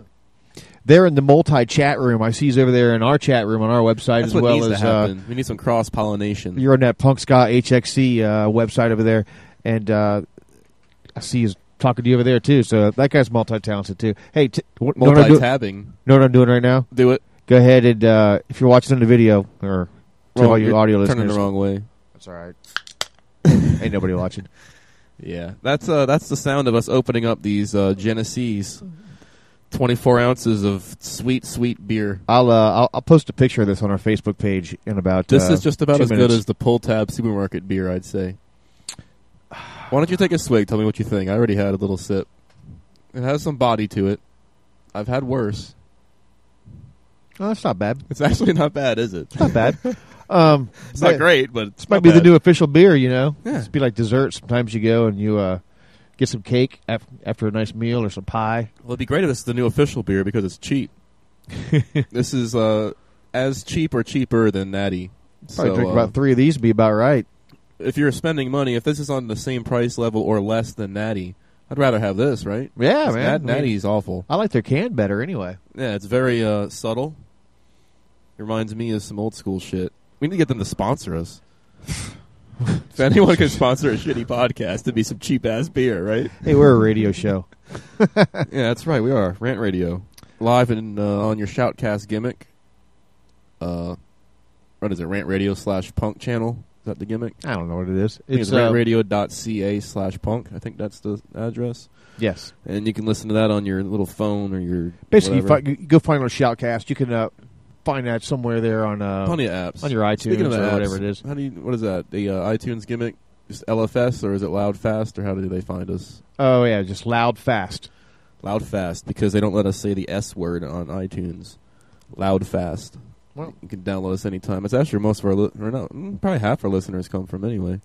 Speaker 7: They're in the multi chat room. I see he's over there in our chat room on our website
Speaker 8: That's
Speaker 7: as well as uh,
Speaker 8: we need some cross pollination.
Speaker 7: you're on that Punk Ska HXC uh, website over there, and uh, I see he's talking to you over there too. So that guy's multi talented too. Hey, t- what, know what I'm doing-
Speaker 8: Multi-tabbing.
Speaker 7: Know what I'm doing right now?
Speaker 8: Do it.
Speaker 7: Go ahead and uh, if you're watching the video or to all you audio
Speaker 8: turning
Speaker 7: listeners,
Speaker 8: the wrong way.
Speaker 7: That's all right. Ain't nobody watching.
Speaker 8: Yeah, that's uh, that's the sound of us opening up these uh, Genesees, twenty four ounces of sweet, sweet beer.
Speaker 7: I'll, uh, I'll I'll post a picture of this on our Facebook page in about.
Speaker 8: This
Speaker 7: uh,
Speaker 8: is just about as good as the pull tab supermarket beer, I'd say. Why don't you take a swig? Tell me what you think. I already had a little sip. It has some body to it. I've had worse.
Speaker 7: Oh, that's not bad.
Speaker 8: It's actually not bad, is it?
Speaker 7: It's not bad. Um,
Speaker 8: It's not great, but it's
Speaker 7: might be the new official beer. You know,
Speaker 8: Yeah.
Speaker 7: it's be like dessert. Sometimes you go and you uh, get some cake af- after a nice meal or some pie.
Speaker 8: Well, it'd be great if this is the new official beer because it's cheap. this is uh, as cheap or cheaper than Natty.
Speaker 7: Probably
Speaker 8: So,
Speaker 7: drink
Speaker 8: uh,
Speaker 7: about three of these be about right.
Speaker 8: if you're spending money, if this is on the same price level or less than Natty, I'd rather have this, right?
Speaker 7: Yeah, man.
Speaker 8: Nat-
Speaker 7: I mean-
Speaker 8: Natty's awful.
Speaker 7: I like their can better anyway.
Speaker 8: Yeah, it's very uh, subtle. It reminds me of some old school shit. We need to get them to sponsor us. if anyone can sponsor a shitty podcast, it'd be some cheap ass beer, right?
Speaker 7: Hey, we're a radio show.
Speaker 8: yeah, that's right. We are Rant Radio, live in uh, on your Shoutcast gimmick. Uh, what is it? Rant Radio slash Punk channel. Is that the gimmick?
Speaker 7: I don't know what it is. It's
Speaker 8: It's,
Speaker 7: uh,
Speaker 8: rantradio.ca slash punk. I think that's the address.
Speaker 7: Yes.
Speaker 8: And you can listen to that on your little phone or your
Speaker 7: Basically, you, fi- you go find on Shoutcast. You can uh, find that somewhere there on uh,
Speaker 8: plenty of apps
Speaker 7: on your iTunes or
Speaker 8: apps,
Speaker 7: whatever it is.
Speaker 8: How do you? What is that? The uh, iTunes gimmick? Just LFS or is it Loud Fast or how do they find us?
Speaker 7: Oh yeah, just loud fast.
Speaker 8: Loud Fast because they don't let us say the S word on iTunes. Loud Fast.
Speaker 7: Well-
Speaker 8: you can download us anytime. It's actually most of our or no, mm, probably half our listeners come from anyway.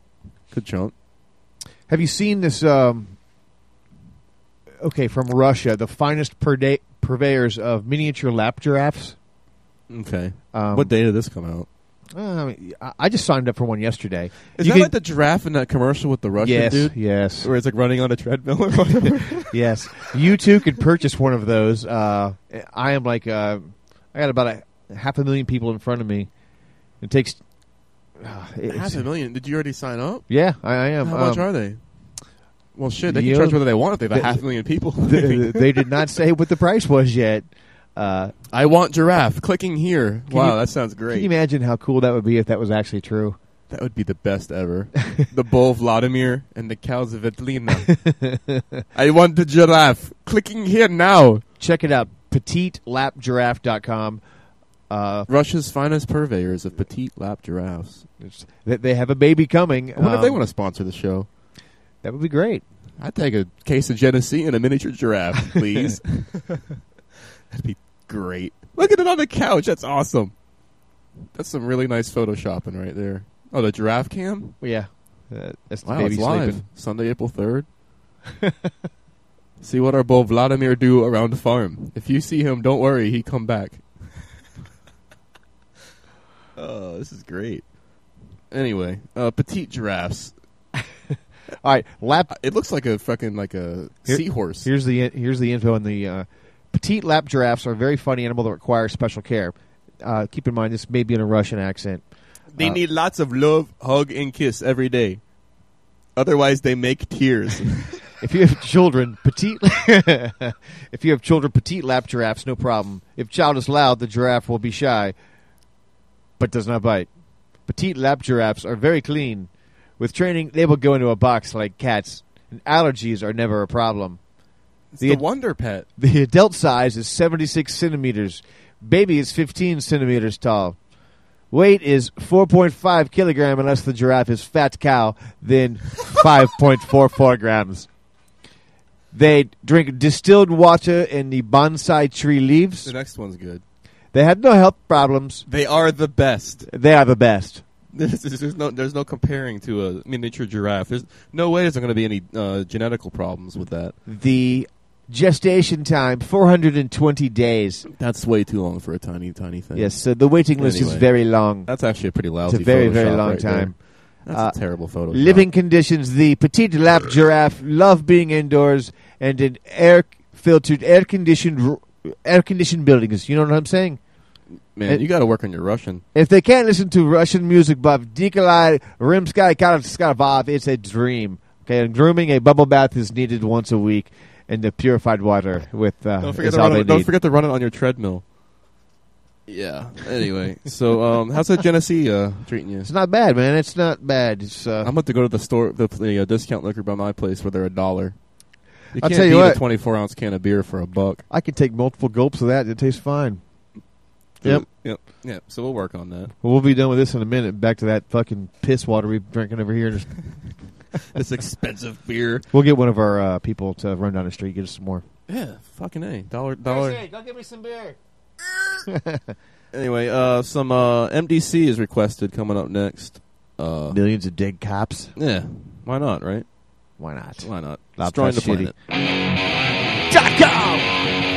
Speaker 8: Good chunk.
Speaker 7: Have you seen this? Um, okay, from Russia, the finest purveyors of miniature lap giraffes.
Speaker 8: Okay.
Speaker 7: Um,
Speaker 8: what day did this come out?
Speaker 7: Uh, I, mean, I- I just signed up for one yesterday.
Speaker 8: Is
Speaker 7: You
Speaker 8: that
Speaker 7: can-
Speaker 8: like the giraffe in that commercial with the Russian
Speaker 7: yes,
Speaker 8: dude?
Speaker 7: yes,
Speaker 8: Where it's like running on a treadmill or whatever?
Speaker 7: yes. You too could purchase one of those. Uh, I am like, uh, I got about a half a million people in front of me. It takes. Uh, it's-
Speaker 8: Half a million. Did you already sign up?
Speaker 7: Yeah, I, I am.
Speaker 8: How much
Speaker 7: Um,
Speaker 8: are they? Well, shit, they
Speaker 7: you
Speaker 8: can charge whether they want if they have a
Speaker 7: the-
Speaker 8: half a million people.
Speaker 7: they, they did not say what the price was yet. Uh,
Speaker 8: I want giraffe. Clicking here. Wow,
Speaker 7: you-
Speaker 8: that sounds great.
Speaker 7: Can you imagine how cool that would be if that was actually true?
Speaker 8: that would be the best ever. the bull Vladimir and the cows of Svetlina. I want the giraffe. Clicking here now.
Speaker 7: Check it out, petitelapgiraffe.com. Uh,
Speaker 8: Russia's finest purveyors of petite lap giraffes.
Speaker 7: they, they have a baby coming.
Speaker 8: I wonder if they
Speaker 7: Um,
Speaker 8: want to sponsor the show.
Speaker 7: That would be great.
Speaker 8: I'd take a case of Genesee and a miniature giraffe, please. That'd be great. Look at it on the couch. That's awesome. That's some really nice photoshopping right there. Oh, the giraffe cam?
Speaker 7: Yeah, uh, that's the
Speaker 8: Wow,
Speaker 7: baby
Speaker 8: it's live.
Speaker 7: sleeping.
Speaker 8: Sunday, April 3rd. see what our bull Vladimir do around the farm. If you see him, don't worry. He come back. oh, this is great. Anyway, uh, petite giraffes.
Speaker 7: All right, lap.
Speaker 8: Uh, It looks like a fucking like a
Speaker 7: Here-
Speaker 8: seahorse.
Speaker 7: Here's the here's the info on the uh, petite lap giraffes are a very funny animal that require special care. Uh, keep in mind this may be in a Russian accent.
Speaker 8: They
Speaker 7: Uh,
Speaker 8: need lots of love, hug, and kiss every day. Otherwise, they make tears.
Speaker 7: If you have children, petite. if you have children, petite lap giraffes, no problem. If child is loud, the giraffe will be shy, but does not bite. Petite lap giraffes are very clean. With training, they will go into a box like cats, and allergies are never a problem.
Speaker 8: It's
Speaker 7: The
Speaker 8: the wonder pet.
Speaker 7: The adult size is 76 centimeters. Baby is 15 centimeters tall. Weight is 4.5 kilogram unless the giraffe is fat cow, then 5.44 grams. They drink distilled water in the bonsai tree leaves.
Speaker 8: The next one's good.
Speaker 7: They have no health problems.
Speaker 8: They are the best.
Speaker 7: They are the best.
Speaker 8: There's, there's no there's no comparing to a miniature giraffe. There's no way there's going to be any uh, genetical problems with that.
Speaker 7: The gestation time 420 days.
Speaker 8: That's way too long for a tiny tiny thing.
Speaker 7: Yes, so the waiting list is very long.
Speaker 8: that's actually a pretty lousy.
Speaker 7: It's a very very
Speaker 8: Photoshop
Speaker 7: long
Speaker 8: right there.
Speaker 7: time.
Speaker 8: That's a uh, terrible photo.
Speaker 7: Living conditions: the petite lap giraffe love being indoors and in air filtered, air conditioned, air conditioned buildings. You know what I'm saying?
Speaker 8: Man, you got to work on your Russian.
Speaker 7: If they can't listen to Russian music by Nikolai Rimsky-Korsakov, it's a dream. Okay, and grooming a bubble bath is needed once a week, and the purified water with uh,
Speaker 8: Don't forget
Speaker 7: is
Speaker 8: to
Speaker 7: all
Speaker 8: run
Speaker 7: they
Speaker 8: it, don't forget to run it on your treadmill. Yeah. Anyway, so um, how's that Genesee uh, treating you?
Speaker 7: It's not bad, man. It's not bad. It's uh,
Speaker 8: I'm about to go to the store, the, the uh, discount liquor by my place, where they're a dollar. You
Speaker 7: I'll
Speaker 8: can't
Speaker 7: tell you
Speaker 8: beat
Speaker 7: what.
Speaker 8: a 24 ounce can of beer for a buck.
Speaker 7: I can take multiple gulps of that. and It tastes fine. Yep.
Speaker 8: Yep. Yep. So we'll work on that.
Speaker 7: Well, we'll be done with this in a minute. Back to that fucking piss water we've drinking over here. Just-
Speaker 8: this expensive beer.
Speaker 7: We'll get one of our uh, people to run down the street get us some more.
Speaker 8: Yeah. Fucking a dollar dollar.
Speaker 7: go get me some beer.
Speaker 8: Anyway, uh, some uh, MDC is requested coming up next. Uh,
Speaker 7: Millions of dead cops.
Speaker 8: yeah. Why not? Right?
Speaker 7: Why not?
Speaker 8: Why not?
Speaker 7: Loud,
Speaker 8: Destroying the
Speaker 7: fast, shitty.
Speaker 8: planet.
Speaker 7: Dot com.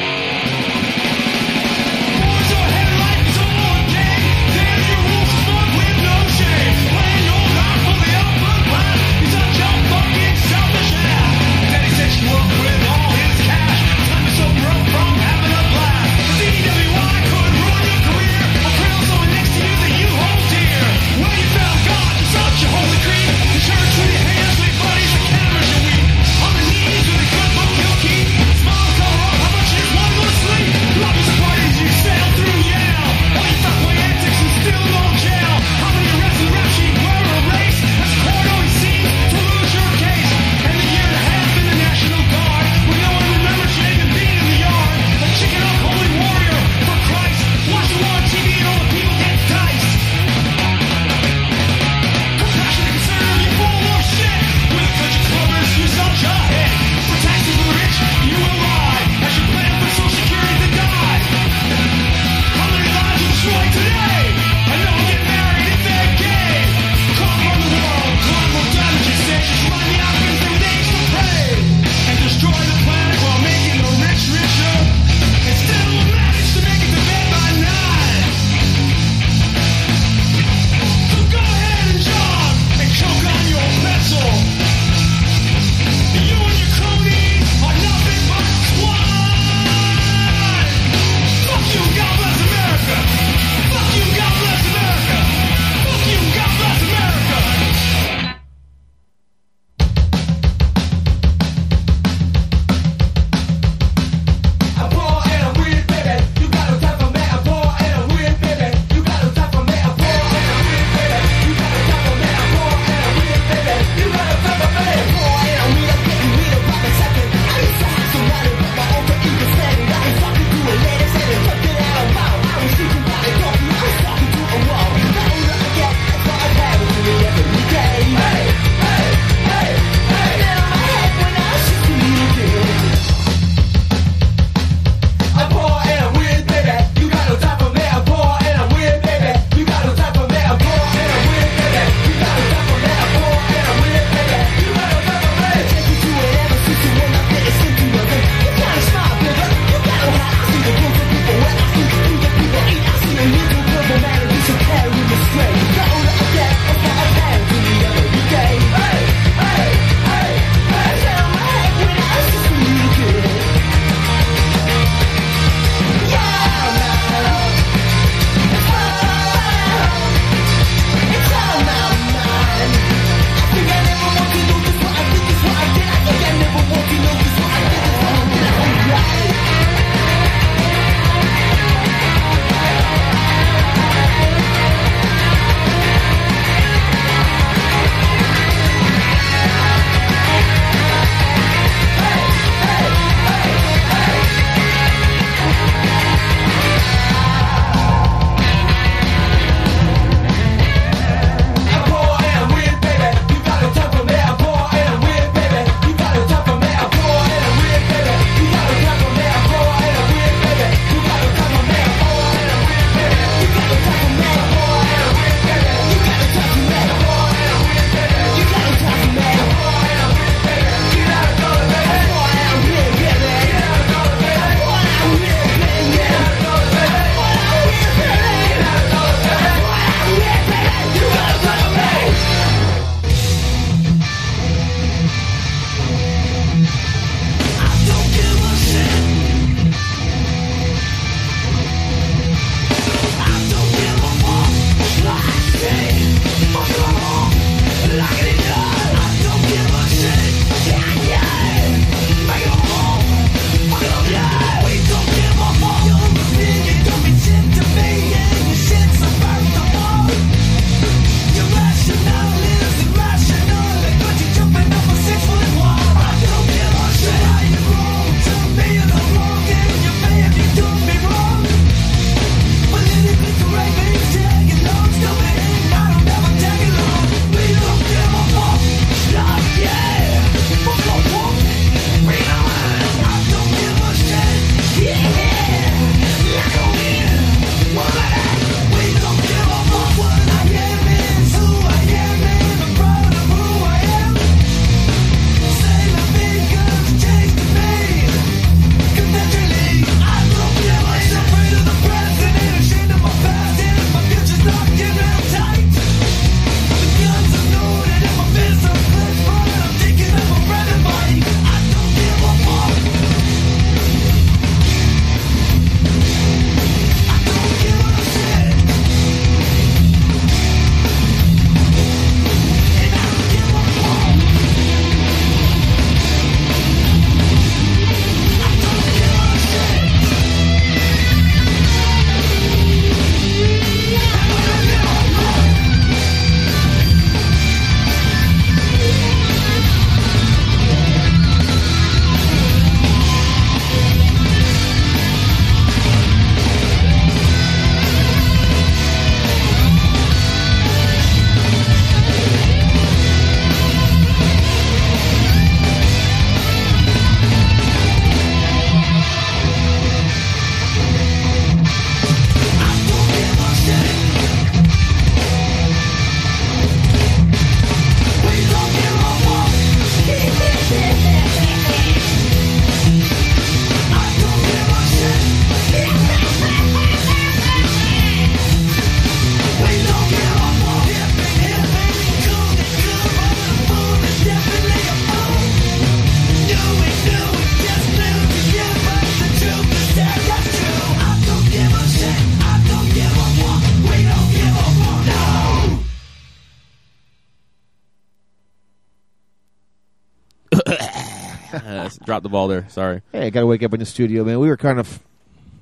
Speaker 8: Uh, dropped the ball there. Sorry.
Speaker 7: Hey, I got to wake up in the studio, man. We were kind of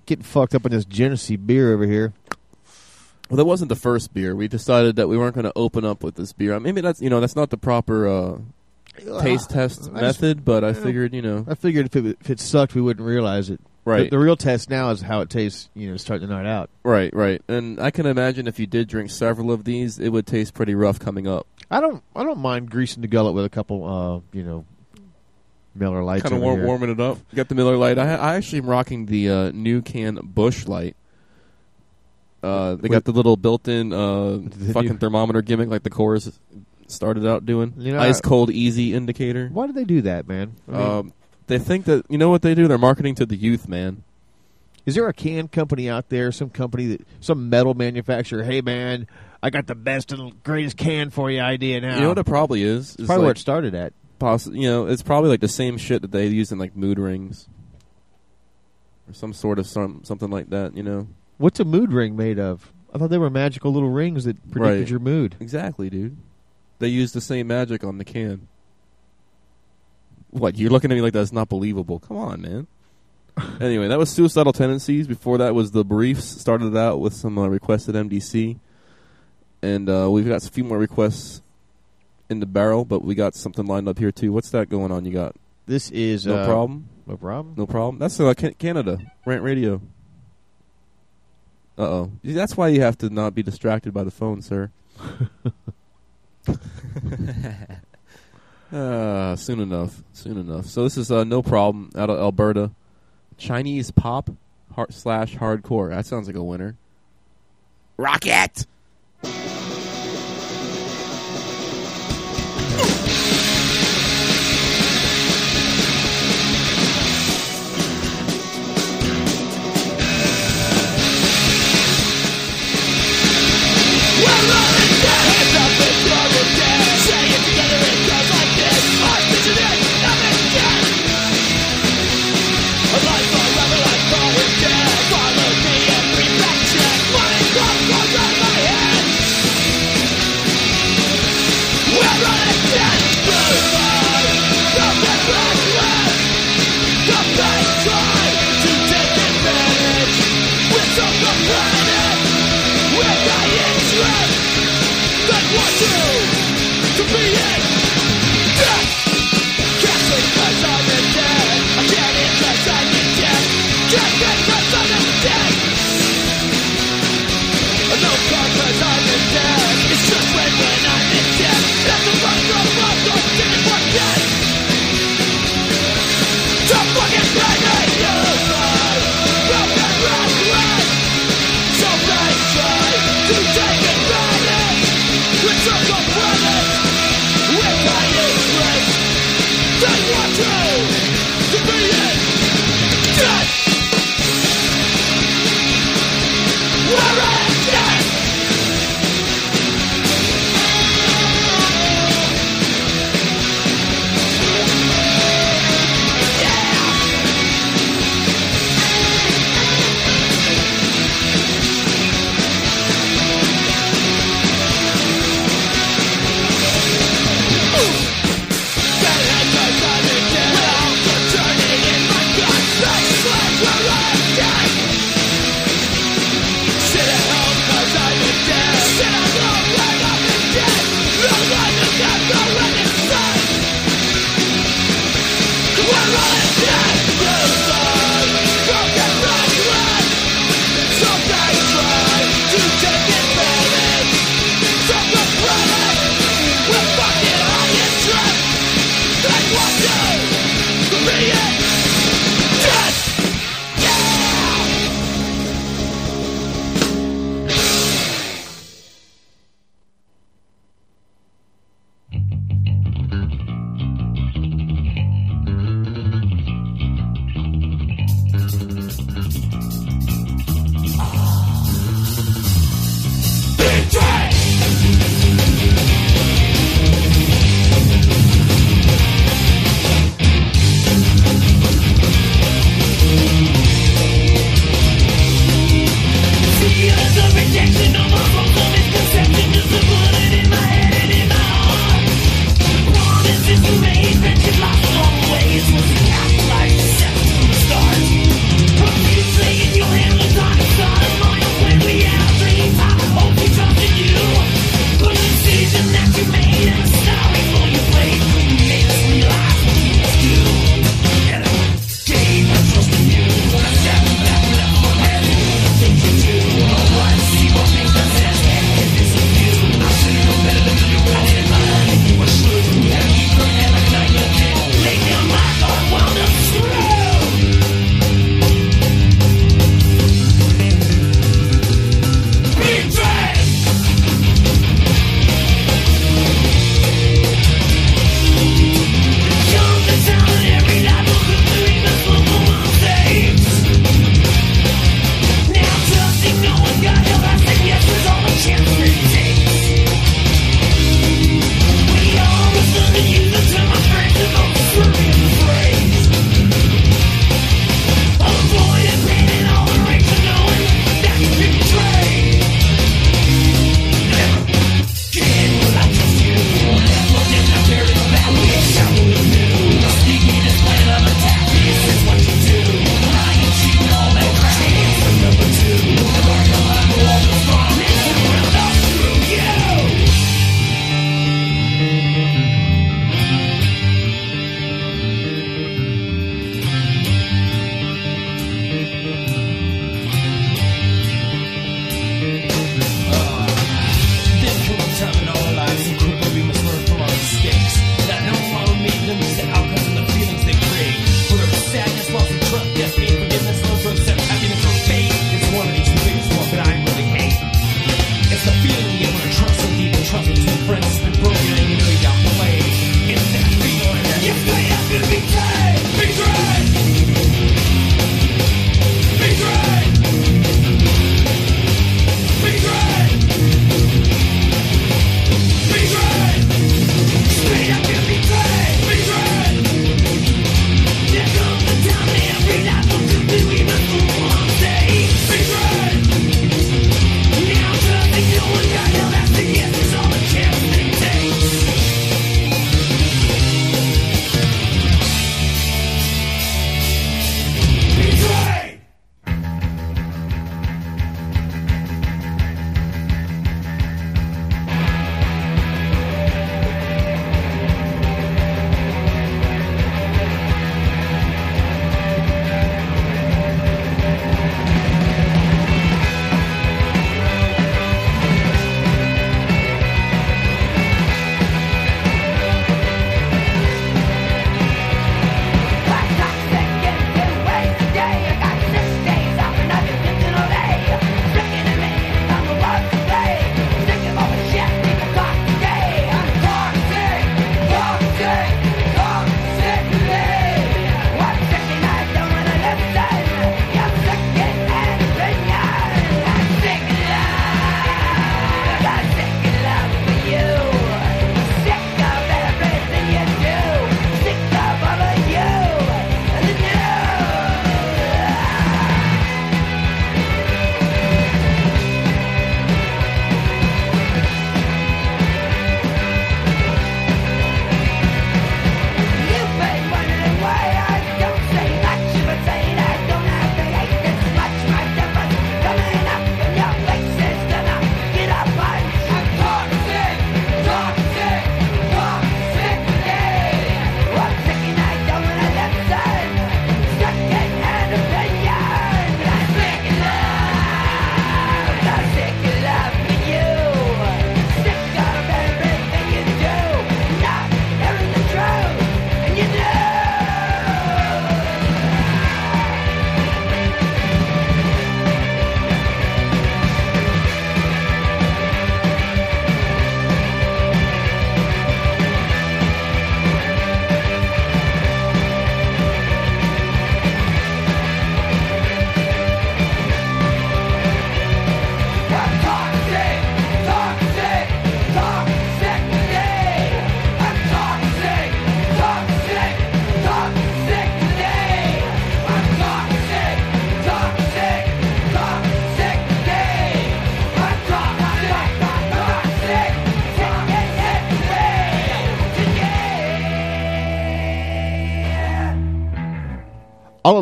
Speaker 7: getting fucked up in this Genesee beer over here.
Speaker 8: Well, that wasn't the first beer. We decided that we weren't going to open up with this beer. Maybe that's you know that's not the proper uh, taste test
Speaker 7: I just-
Speaker 8: method, but I figured you know
Speaker 7: I figured if it, if it sucked, we wouldn't realize it.
Speaker 8: Right.
Speaker 7: The, the real test now is how it tastes. You know, starting the night out.
Speaker 8: right, right. And I can imagine if you did drink several of these, it would taste pretty rough coming up.
Speaker 7: I don't. I don't mind greasing the gullet with a couple. Uh, you know, Miller Lites.
Speaker 8: Kind of
Speaker 7: here.
Speaker 8: warming it up. Got the Miller Lite. I, I actually am rocking the uh, new can Busch Light. Uh, they got the little built-in uh, fucking
Speaker 7: new-
Speaker 8: thermometer gimmick, like the Coors started out doing.
Speaker 7: You know,
Speaker 8: Ice cold, easy indicator.
Speaker 7: Why did they do that, man? I mean,
Speaker 8: Um, they think that you know what they do. They're marketing to the youth, man.
Speaker 7: is there a can company out there? Some company that some metal manufacturer? Hey, man, I got the best and greatest can for you idea now.
Speaker 8: You know what it probably is?
Speaker 7: It's
Speaker 8: Is
Speaker 7: probably where it started at.
Speaker 8: Poss- you know, it's probably like the same shit that they use in like mood rings or some sort of some something like that. You know,
Speaker 7: What's a mood ring made of? I thought they were magical little rings that predicted
Speaker 8: Right.
Speaker 7: your mood.
Speaker 8: exactly, dude. They use the same magic on the can. What you're looking at me like that's not believable? Come on, man. anyway, that was suicidal tendencies. Before that was the briefs. Started out with some uh, requested MDC, and uh, we've got a few more requests in the barrel, but we got something lined up here too. What's that going on? You got
Speaker 7: This is
Speaker 8: no
Speaker 7: uh,
Speaker 8: problem.
Speaker 7: No problem.
Speaker 8: No problem. That's uh, Canada Rant Radio. Uh oh. That's why you have to not be distracted by the phone, sir. uh, soon enough. Soon enough. So this is uh, no problem out of Alberta. Chinese pop har- slash hardcore. That sounds like a winner. Rocket.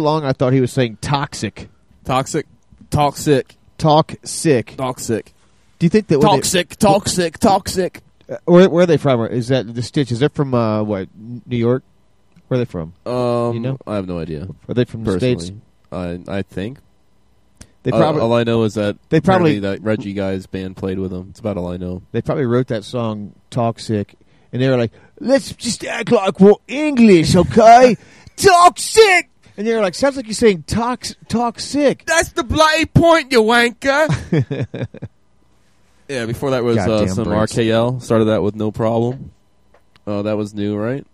Speaker 12: All
Speaker 7: along, I thought he was saying toxic.
Speaker 8: Toxic. Toxic.
Speaker 7: Talk sick.
Speaker 8: Toxic.
Speaker 7: Do you think that when they-
Speaker 8: Toxic, toxic, toxic.
Speaker 7: Uh, Where, where are they from? Is that the Stitch? Is they from uh, what? New York? Where are they from?
Speaker 8: Um,
Speaker 7: You know?
Speaker 8: I have no idea.
Speaker 7: Are they from the
Speaker 8: Personally.
Speaker 7: States?
Speaker 8: I I think.
Speaker 7: They
Speaker 8: Uh,
Speaker 7: probably
Speaker 8: all I know is that
Speaker 7: they probably
Speaker 8: that Reggie guy's band played with them. It's about all I know.
Speaker 7: they probably wrote that song "Toxic," and they were like, "Let's just act like we're English, okay? Toxic." And you're like, "Sounds like you're saying tox toxic."
Speaker 8: That's the bloody point, you wanker. yeah, before that was uh, some
Speaker 7: Brits.
Speaker 8: RKL. Started that with no problem. Oh, that was new, right?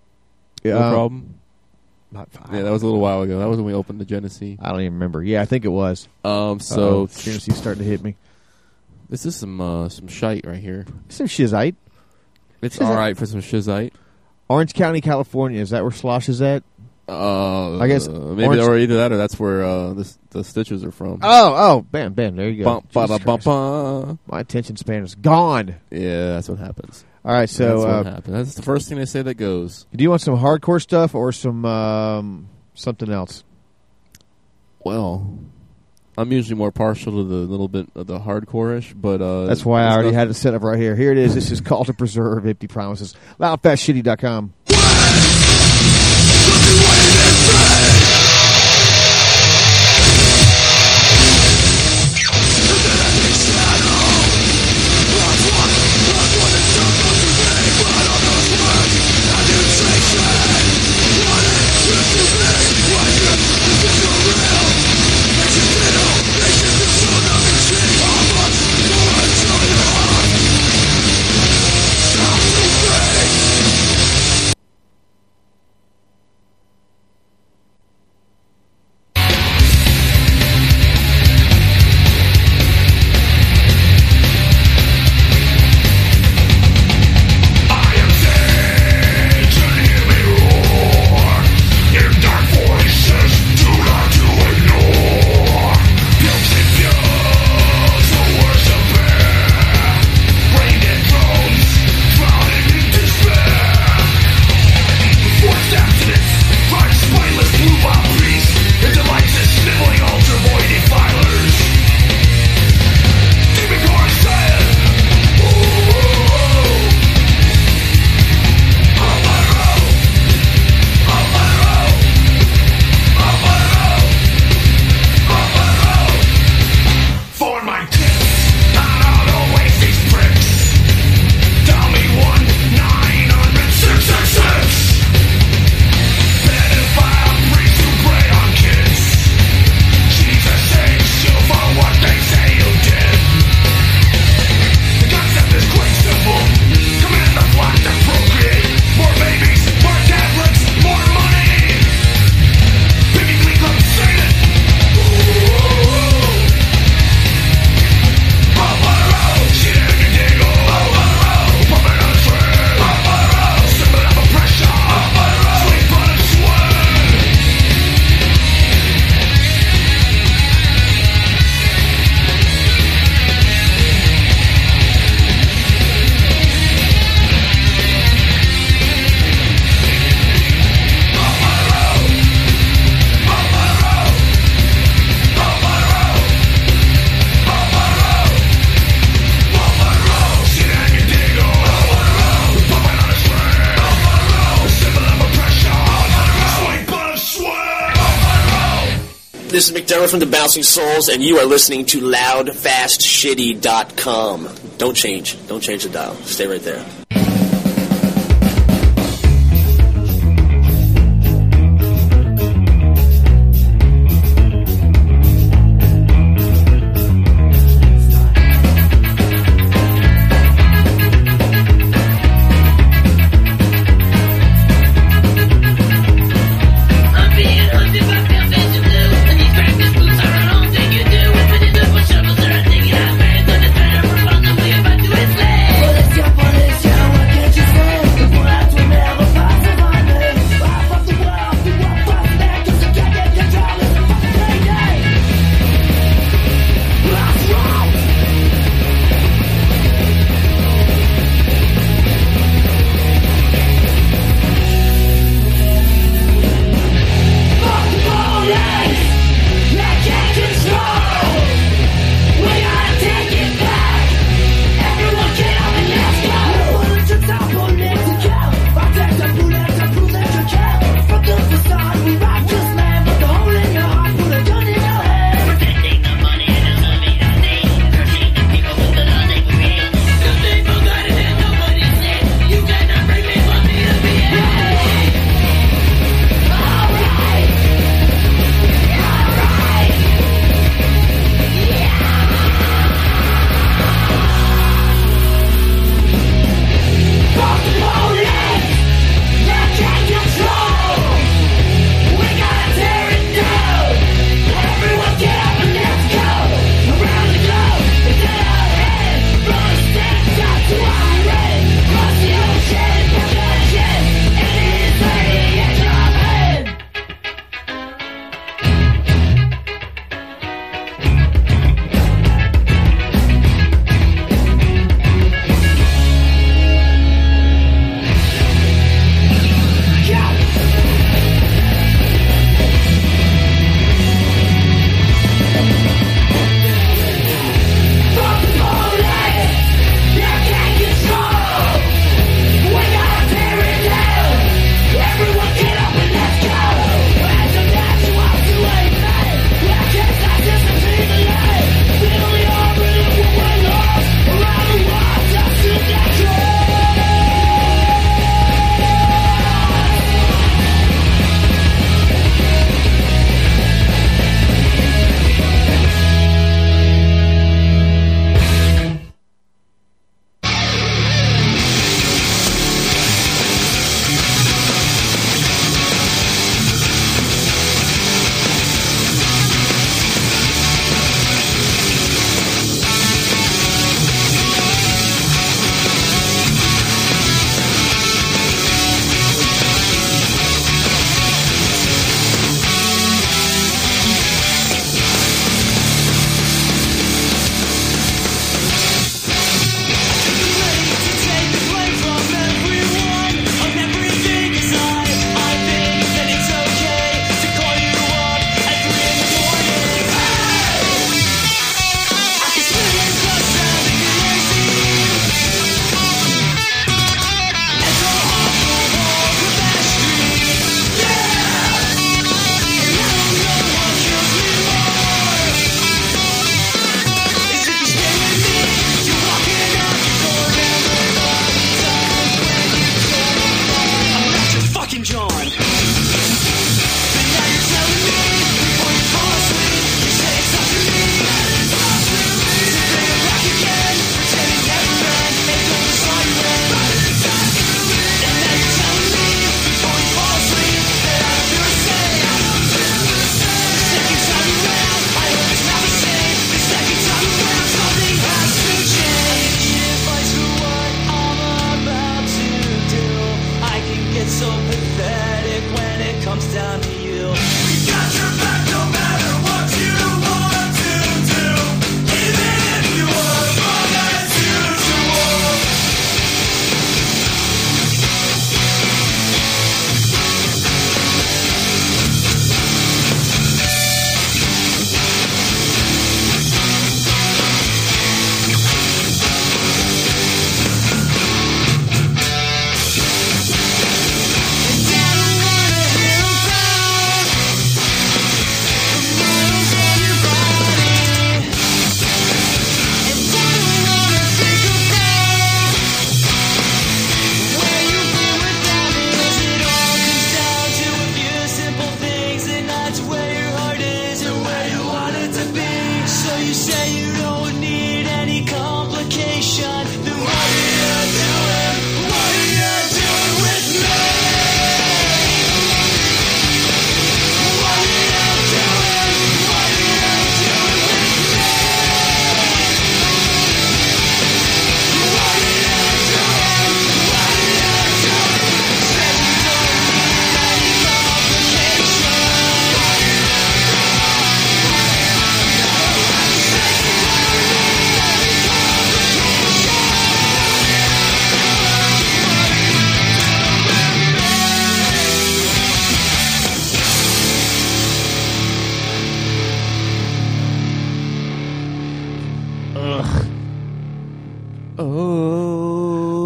Speaker 8: Yeah. No
Speaker 7: Um,
Speaker 8: problem. Yeah, that was a little while ago. That was when we opened the Genesee.
Speaker 7: I don't even remember. Yeah, I think it was.
Speaker 8: Um, so
Speaker 7: Genesee's starting to hit me.
Speaker 8: This is some uh, some shite right here.
Speaker 7: Some shizite.
Speaker 8: It's
Speaker 7: Shizite.
Speaker 8: all right for some shizite.
Speaker 7: Orange County, California. Is that where Slosh is at?
Speaker 8: Uh,
Speaker 7: I guess
Speaker 8: maybe
Speaker 7: Orange-
Speaker 8: or either that or that's where uh, the the stitches are from.
Speaker 7: Oh, oh, bam, bam. There you go.
Speaker 8: Bum, ba, da, bum,
Speaker 7: Christ.
Speaker 8: bum.
Speaker 7: My attention span is gone.
Speaker 8: Yeah, that's what happens.
Speaker 7: All right, so
Speaker 8: that's
Speaker 7: uh,
Speaker 8: what happens. That's the first thing they say that goes.
Speaker 7: do you want some hardcore stuff or some um, something else?
Speaker 8: Well, I'm usually more partial to the little bit of the hardcore-ish, but uh,
Speaker 7: That's why I already had it set up right here. Here it is. This is Call to Preserve Empty Promises. Loudfastshitty.com.
Speaker 3: from the Bouncing Souls, and you are listening to LoudFastShitty.com. Don't change. Don't change the dial. Stay right there.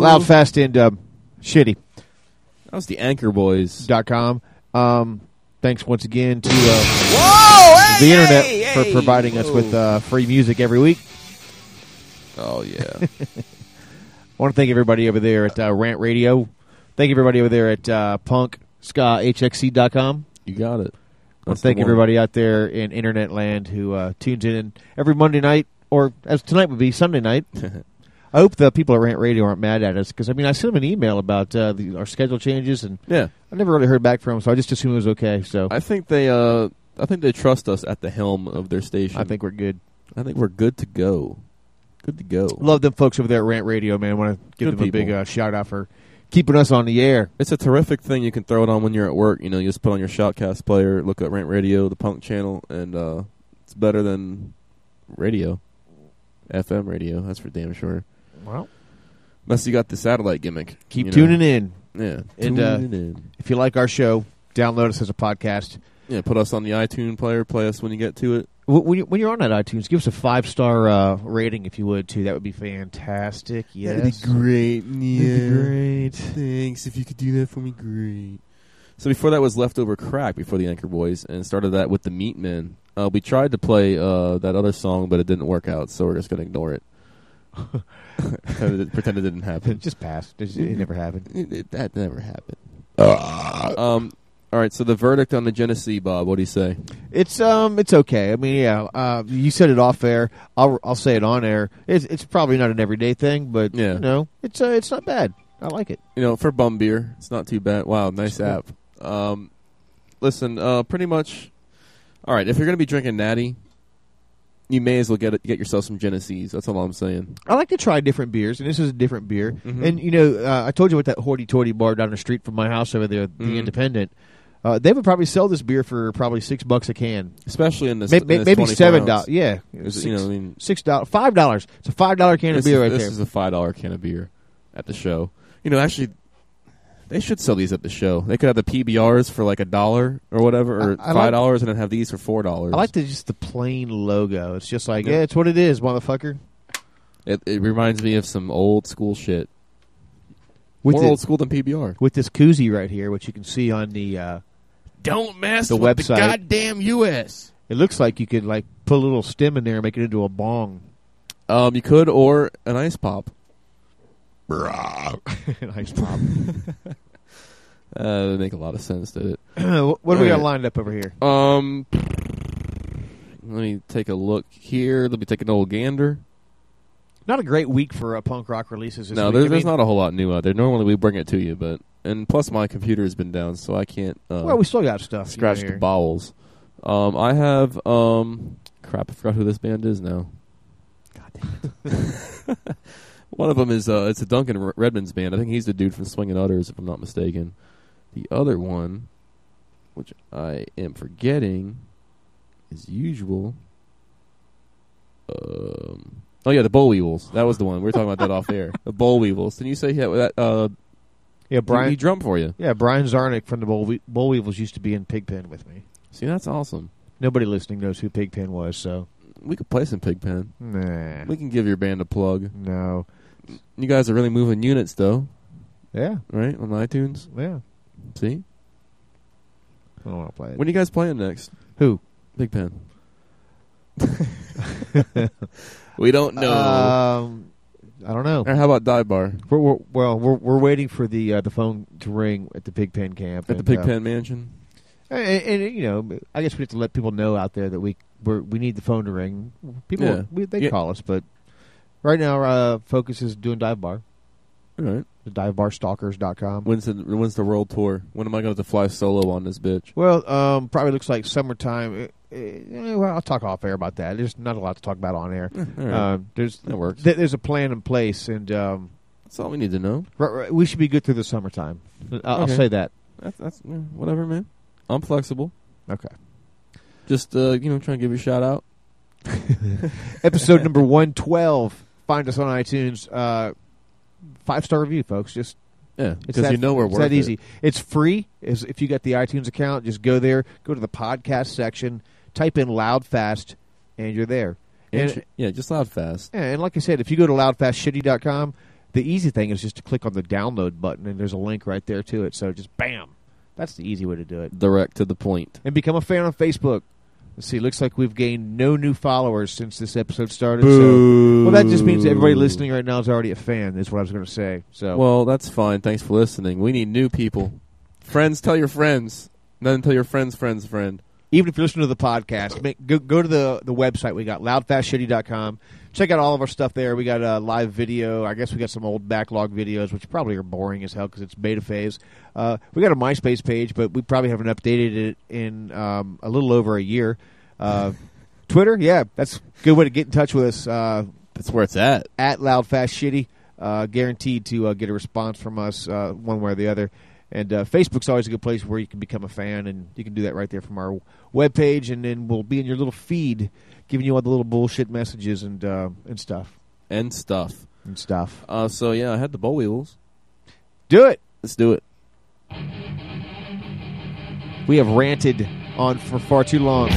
Speaker 7: Loud, fast, and um, shitty.
Speaker 8: That was the Anchor Boys.
Speaker 7: Dot com. Um, thanks once again to uh,
Speaker 8: Whoa,
Speaker 7: the internet
Speaker 8: hey,
Speaker 7: for
Speaker 8: hey.
Speaker 7: providing us with uh, free music every week.
Speaker 8: Oh yeah.
Speaker 7: I want to thank everybody over there at uh, Rant Radio. Thank everybody over there at uh, Punk Ska HXC.com.
Speaker 8: You got it.
Speaker 7: I want to thank everybody out there in internet land who uh, tunes in every Monday night, or as tonight would be Sunday night. I hope the people at Rant Radio aren't mad at us because I mean I sent them an email about uh, the, our schedule changes and
Speaker 8: Yeah.
Speaker 7: I never really heard back from them, so I just assumed it was okay. So
Speaker 8: I think they uh I think they trust us at the helm of their station.
Speaker 7: I think we're good.
Speaker 8: I think we're good to go. Good to go.
Speaker 7: Love them folks over there at Rant Radio, man. Want to give
Speaker 8: Good
Speaker 7: them a big uh, shout out for keeping us on the air.
Speaker 8: It's a terrific thing. You can throw it on when you're at work. You know, you just put on your Shoutcast player, look at Rant Radio, the Punk channel, and uh, it's better than radio, FM radio. That's for damn sure.
Speaker 7: Well,
Speaker 8: unless you got the satellite gimmick.
Speaker 7: Keep
Speaker 8: you know.
Speaker 7: tuning in.
Speaker 8: Yeah,
Speaker 7: and uh,
Speaker 8: in.
Speaker 7: if you like our show, download us as a podcast.
Speaker 8: Yeah, put us on the iTunes player. Play us when you get to it.
Speaker 7: When, you, when you're on that iTunes, give us a five star uh, rating if you would too. That would be fantastic. Yes,
Speaker 8: That'd be great.
Speaker 7: That'd be
Speaker 8: Yeah.
Speaker 7: great.
Speaker 8: Thanks. If you could do that for me, great. So before that was leftover crack before the Anchor Boys, and started that with the Meatmen. Uh, we tried to play uh, that other song, but it didn't work out, so we're just gonna ignore it. pretend, it, didn't happen.
Speaker 7: Just pass. It, it never happened.
Speaker 8: It- it- that never happened. um. All right. So the verdict on the Genesee, Bob. What do you say?
Speaker 7: It's um, it's okay. I mean, yeah. Uh, you said it off air. I'll I'll say it on air. It's it's probably not an everyday thing, but
Speaker 8: Yeah.
Speaker 7: you know, it's uh, it's not bad. I like it.
Speaker 8: you know, for bum beer, it's not too bad. Wow, nice app. Um, listen, uh, pretty much. All right, if you're gonna be drinking natty, you may as well get it, get yourself some Genesees. That's all I'm saying.
Speaker 7: I like to try different beers, and this is a different beer.
Speaker 8: Mhm.
Speaker 7: And you know, uh, I told you about that hoity-toity bar down the street from my house over there, the
Speaker 8: Mhm.
Speaker 7: Independent. Uh, they would probably sell this beer for probably six bucks a can,
Speaker 8: Especially in this,
Speaker 7: May-
Speaker 8: in this
Speaker 7: maybe seven dollars. Yeah, six,
Speaker 8: you know, I mean,
Speaker 7: six dollars, five dollars. It's a five dollar can of beer
Speaker 8: is,
Speaker 7: right
Speaker 8: this is a five dollar can of beer at the show. You know, actually, they should sell these at the show. They could have the PBRs for like a dollar or whatever, or
Speaker 7: I- I
Speaker 8: five dollars, and then have these for four dollars.
Speaker 7: I like the just the plain logo. It's just like,
Speaker 8: Yeah.
Speaker 7: yeah, it's what it is, motherfucker.
Speaker 8: It, it reminds me of some old school shit.
Speaker 7: With
Speaker 8: More
Speaker 7: the-
Speaker 8: old school than PBR.
Speaker 7: With this koozie right here, which you can see on the uh,
Speaker 8: Don't mess
Speaker 7: the
Speaker 8: with
Speaker 7: website.
Speaker 8: the goddamn U.S.
Speaker 7: It looks like you could like put a little stem in there and make it into a bong.
Speaker 8: Um, you could, or an ice pop.
Speaker 7: An ice pop.
Speaker 8: Uh, that would make a lot of sense, did it?
Speaker 7: what what do we got
Speaker 8: Alright.
Speaker 7: lined up over here?
Speaker 8: Um, let me take a look here. Let me take an old gander.
Speaker 7: Not a great week for uh, punk rock releases. This
Speaker 8: no,
Speaker 7: week.
Speaker 8: there's, there's
Speaker 7: mean,
Speaker 8: not a whole lot new out there. Normally we bring it to you, but and plus my computer has been down, so I can't. Uh,
Speaker 7: Well, we still got stuff. you
Speaker 8: scratch the bowels. Um, I have um, crap. I forgot who this band is now. God damn it! One of them is uh, it's a Duncan Redmond's band. I think he's the dude from Swinging Utters, if I'm not mistaken. The other one, which I am forgetting, as usual. Um, oh yeah, the Boll Weevils. That was the one we were talking about that off air. The Boll Weevils. Didn't you say yeah, that? Uh,
Speaker 7: Yeah, Brian.
Speaker 8: he drummed for you.
Speaker 7: Yeah, Brian Zarnick from the Bull, we- Boll Weevils used to be in Pigpen with me.
Speaker 8: See, that's awesome.
Speaker 7: Nobody listening knows who Pigpen was, so
Speaker 8: We could play some Pigpen.
Speaker 7: nah,
Speaker 8: We can give your band a plug.
Speaker 7: no,
Speaker 8: You guys are really moving units, though,
Speaker 7: yeah,
Speaker 8: right? On iTunes.
Speaker 7: yeah.
Speaker 8: See,
Speaker 7: I don't want to play it.
Speaker 8: when are you guys playing next?
Speaker 7: who?
Speaker 8: Big Pen. we don't know.
Speaker 7: Um, I don't know.
Speaker 8: or how about Dive Bar
Speaker 7: We're, we're, well, we're we're waiting for the uh, the phone to ring at the Pigpen camp
Speaker 8: at the
Speaker 7: and,
Speaker 8: Big
Speaker 7: uh,
Speaker 8: Pen Mansion?
Speaker 7: And, and, you know, I guess we have to let people know out there that we we're, we need the phone to ring. People,
Speaker 8: Yeah.
Speaker 7: we, they
Speaker 8: Yeah.
Speaker 7: call us, but right now our uh, focus is doing dive bar.
Speaker 8: All right.
Speaker 7: The divebarstalkers.com.
Speaker 8: When's the when's the world tour? When am I going to fly solo on this bitch?
Speaker 7: Well, um, probably looks like summertime. Uh, uh, well, I'll talk off air about that. There's not a lot to talk about on air.
Speaker 8: right.
Speaker 7: Uh, there's
Speaker 8: That works.
Speaker 7: th- there's a plan in place, and um,
Speaker 8: That's all we need to know.
Speaker 7: we should be good through the summertime. I'll, I'll say that.
Speaker 8: That's, that's whatever, man. I'm flexible.
Speaker 7: Okay.
Speaker 8: Just uh, you know, trying to give you a shout out.
Speaker 7: Episode number one twelve. Find us on iTunes. Uh, five star review, folks. Just
Speaker 8: Yeah,
Speaker 7: It's
Speaker 8: because
Speaker 7: that-
Speaker 8: you know we're
Speaker 7: it's
Speaker 8: worth
Speaker 7: that easy.
Speaker 8: it.
Speaker 7: It's free. Is if you got the iTunes account, just go there, go to the podcast section, type in "loud fast," and you're there.
Speaker 8: And
Speaker 7: And,
Speaker 8: yeah, just loud fast.
Speaker 7: yeah, and like I said, if you go to loudfastshitty.com, the easy thing is just to click on the download button, and there's a link right there to it. So just bam, that's the easy way to do it.
Speaker 8: Direct to the point.
Speaker 7: And become a fan on Facebook. Let's see. Looks like we've gained no new followers since this episode started.
Speaker 8: Boo.
Speaker 7: So, well, that just means everybody listening right now is already a fan. Is what I was going to say. So,
Speaker 8: Well, that's fine. Thanks for listening. We need new people. Friends, tell your friends. Then tell your friends' friends' friend.
Speaker 7: even if you're listening to the podcast, make, go, go to the, the website. We got loudfastshitty.com. Check out all of our stuff there. We got a live video. I guess we got some old backlog videos, which probably are boring as hell because it's beta phase. Uh, we got a MySpace page, but we probably haven't updated it in um, a little over a year. Uh, Twitter, yeah, that's a good way to get in touch with us. Uh,
Speaker 8: that's where it's at.
Speaker 7: At Loud loudfastshitty. Uh, guaranteed to uh, get a response from us uh, one way or the other. And uh, Facebook's always a good place where you can become a fan, and you can do that right there from our webpage, and then we'll be in your little feed, giving you all the little bullshit messages and uh, and stuff.
Speaker 8: And stuff.
Speaker 7: And stuff.
Speaker 8: Uh, so, yeah, I had the Boll Weevils.
Speaker 7: Do it.
Speaker 8: Let's do it.
Speaker 7: We have ranted on for far too long.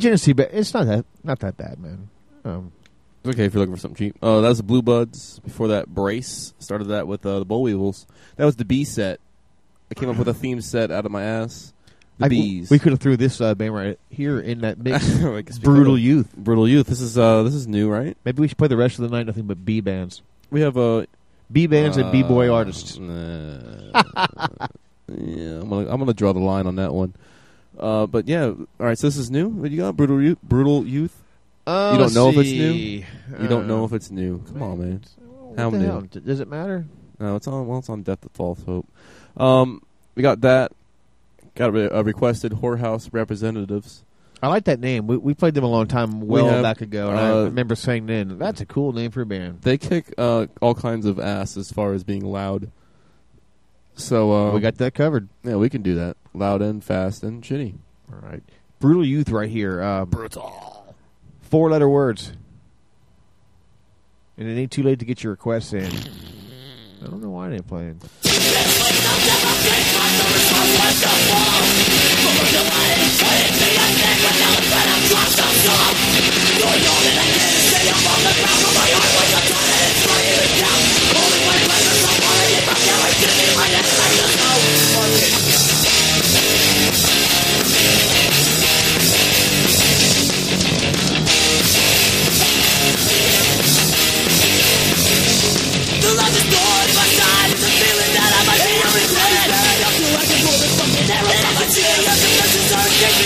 Speaker 7: Genesee, but it's not that not that bad, man. Um,
Speaker 8: It's okay if you're looking for something cheap. Oh, that was the Blue Buds. Before that, Brace. Started that with uh, the Boll Weevils. That was the B set. I came up with a theme set out of my ass. The
Speaker 7: I-
Speaker 8: bees.
Speaker 7: We could have threw this uh, band right here in that mix.
Speaker 8: I guess we
Speaker 7: Brutal. Youth.
Speaker 8: Brutal Youth. This is uh, this is new, right?
Speaker 7: Maybe we should play the rest of the night nothing but B bands.
Speaker 8: We have uh,
Speaker 7: B bands and B boy
Speaker 8: uh,
Speaker 7: artists.
Speaker 8: yeah, I'm gonna I'm gonna draw the line on that one. Uh, but yeah, all right. So this is new. What you got? Brutal Youth. Brutal Youth.
Speaker 7: Uh,
Speaker 8: you don't know if it's
Speaker 7: see.
Speaker 8: new. You don't know
Speaker 7: Uh,
Speaker 8: if it's new. Come on, man.
Speaker 7: What
Speaker 8: How new?
Speaker 7: hell? Does it matter?
Speaker 8: No, it's on. Well, it's on Death of False Hope. Um, we got that. Got a, re- a requested whorehouse representatives.
Speaker 7: I like that name. We, we played them a long time, well
Speaker 8: have,
Speaker 7: back ago, and I
Speaker 8: uh,
Speaker 7: remember saying then, "That's a cool name for a band."
Speaker 8: They kick uh, all kinds of ass as far as being loud. So uh,
Speaker 7: we got that covered.
Speaker 8: Yeah, we can do that. Loud and fast and shitty.
Speaker 7: All right, brutal youth right here. Um, Brutal. Four letter words, and it ain't too late to get your requests in. I don't know why they ain't playing.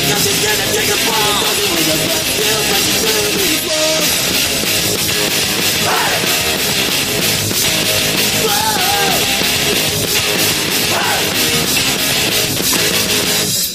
Speaker 12: Because she's gonna take a fall. Feels like she's gonna be Whoa! Hey!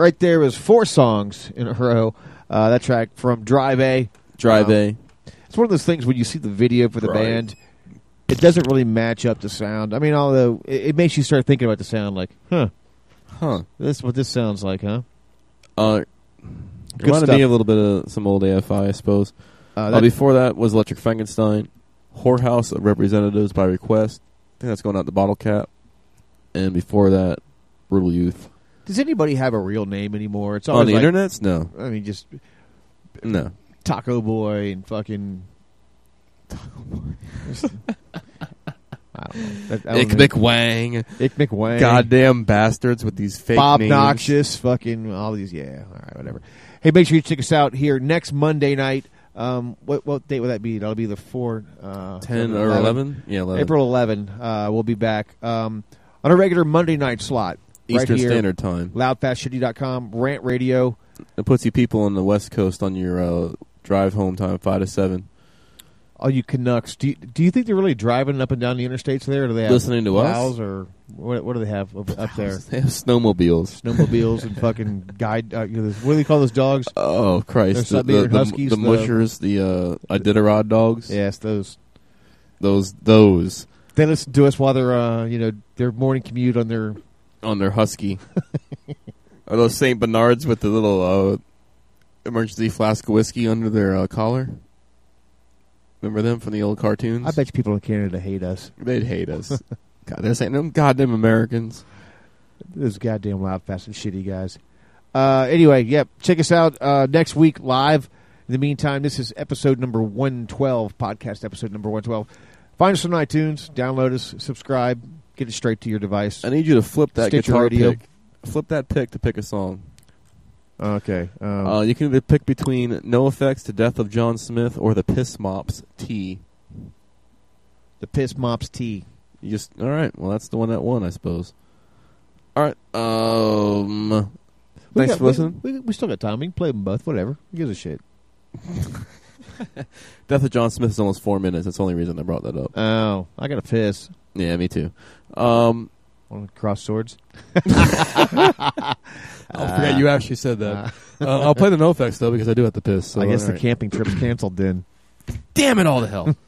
Speaker 7: Right there was four songs in a row. Uh, that track from Drive A.
Speaker 8: Drive
Speaker 7: Um,
Speaker 8: A.
Speaker 7: It's one of those things when you see the video for the
Speaker 8: Right.
Speaker 7: band, it doesn't really match up to sound. I mean, although it, it makes you start thinking about the sound, like, huh,
Speaker 8: Huh.
Speaker 7: this is what this sounds like, huh?
Speaker 8: Uh,
Speaker 7: Good
Speaker 8: reminded
Speaker 7: stuff.
Speaker 8: me a little bit of some old AFI, I suppose.
Speaker 7: Uh,
Speaker 8: Uh,
Speaker 7: that-
Speaker 8: before that was Electric Frankenstein, Whorehouse of Representatives by Request. I think that's going out the Bottle Cap. And before that, Brutal Youth.
Speaker 7: Does anybody have a real name anymore? It's
Speaker 8: On the
Speaker 7: like-
Speaker 8: internets? No.
Speaker 7: I mean, just
Speaker 8: No.
Speaker 7: Taco Boy and fucking. Just- I don't know. That-
Speaker 8: Ick. McWang.
Speaker 7: Ick McWang.
Speaker 8: Goddamn bastards with these fake
Speaker 7: Bob
Speaker 8: names.
Speaker 7: Noxious, fucking all these. Yeah, all right, whatever. Hey, make sure you check us out here next Monday night. Um, what what date would that be? That'll be the four, uh,
Speaker 8: 10 or 11? Yeah, 11.
Speaker 7: April eleven. Uh, we'll be back um, on a regular Monday night slot. Right
Speaker 8: Eastern
Speaker 7: here,
Speaker 8: Standard Time.
Speaker 7: Loudfastshitty.com, Rant Radio.
Speaker 8: It puts you people on the West Coast on your uh, drive home time, 5 to 7.
Speaker 7: All you Canucks, do you, do you think they're really driving up and down the interstates there? Or do they have
Speaker 8: Listening to us?
Speaker 7: or what? What do they have up, up there?
Speaker 8: They have snowmobiles.
Speaker 7: Snowmobiles and fucking guide. Uh, you know, what do they call those dogs?
Speaker 8: Oh, Christ. The, the, the,
Speaker 7: Huskies,
Speaker 8: the mushers, the uh, Iditarod dogs.
Speaker 7: Yes, those.
Speaker 8: Those, those.
Speaker 7: They listen to us while they're, uh, you know, their morning commute on their
Speaker 8: on their husky. Are those Saint Bernards with the little uh, emergency flask of whiskey under their uh, collar? Remember them from the old cartoons?
Speaker 7: I bet you people in Canada hate us.
Speaker 8: They'd hate us. God, they're saying them goddamn Americans.
Speaker 7: Those goddamn loud, fast, and shitty guys. Uh, anyway, yep. Check us out uh, next week live. In the meantime, this is episode number 112, podcast episode number 112. Find us on iTunes, download us, subscribe, get it straight to your device.
Speaker 8: I need you to flip that
Speaker 7: Stitcher
Speaker 8: guitar
Speaker 7: Radio.
Speaker 8: pick. Flip that pick to pick a song.
Speaker 7: Okay. Um,
Speaker 8: Uh, you can either pick between NOFX to Death of John Smith or the Piss Mops T.
Speaker 7: the Piss Mops T.
Speaker 8: You just all right. Well, that's the one that won, I suppose. All right. Um.
Speaker 7: We
Speaker 8: Thanks
Speaker 7: got-
Speaker 8: for listening.
Speaker 7: We, we, we still got time. We can play them both. Whatever. Who gives a shit?
Speaker 8: Death of John Smith is almost four minutes. That's the only reason I brought that up.
Speaker 7: Oh, I got a piss.
Speaker 8: Yeah, me too. Um,
Speaker 7: Want to cross swords?
Speaker 8: I forgot you actually said that. uh, I'll play the NOFX though because I do have to piss. So
Speaker 7: I guess
Speaker 8: all
Speaker 7: the
Speaker 8: right.
Speaker 7: camping trip's canceled then.
Speaker 8: Damn it all to hell.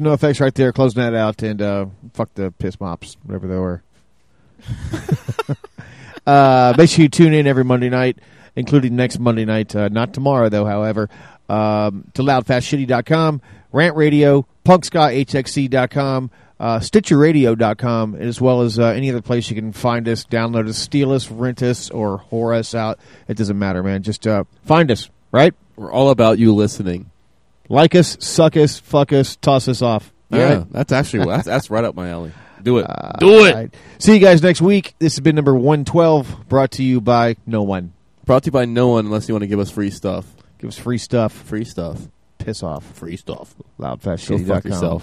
Speaker 7: Yeah, so NOFX right there. Closing that out and uh, fuck the piss mops, whatever they were. uh, make sure you tune in every Monday night, including next Monday night. Uh, not tomorrow, though, however. Um, to loudfastshitty.com, Rant Radio, punkskahxc.com, uh, StitcherRadio.com, as well as uh, any other place you can find us, download us, steal us, rent us, or whore us out. It doesn't matter, man. Just uh, find us, right?
Speaker 8: We're all about you listening.
Speaker 7: Like us, suck us, fuck us, toss us off. All
Speaker 8: yeah,
Speaker 7: right?
Speaker 8: that's actually that's that's right up my alley. Do it.
Speaker 7: Uh,
Speaker 8: Do it.
Speaker 7: all right. See you guys next week. This has been number 112, brought to you by no one.
Speaker 8: Brought to you by no one unless you want to give us free stuff.
Speaker 7: Give us free stuff.
Speaker 8: Free stuff.
Speaker 7: Piss off.
Speaker 8: Free stuff.
Speaker 7: Loudfastshitty.com.
Speaker 8: Go fuck yourself.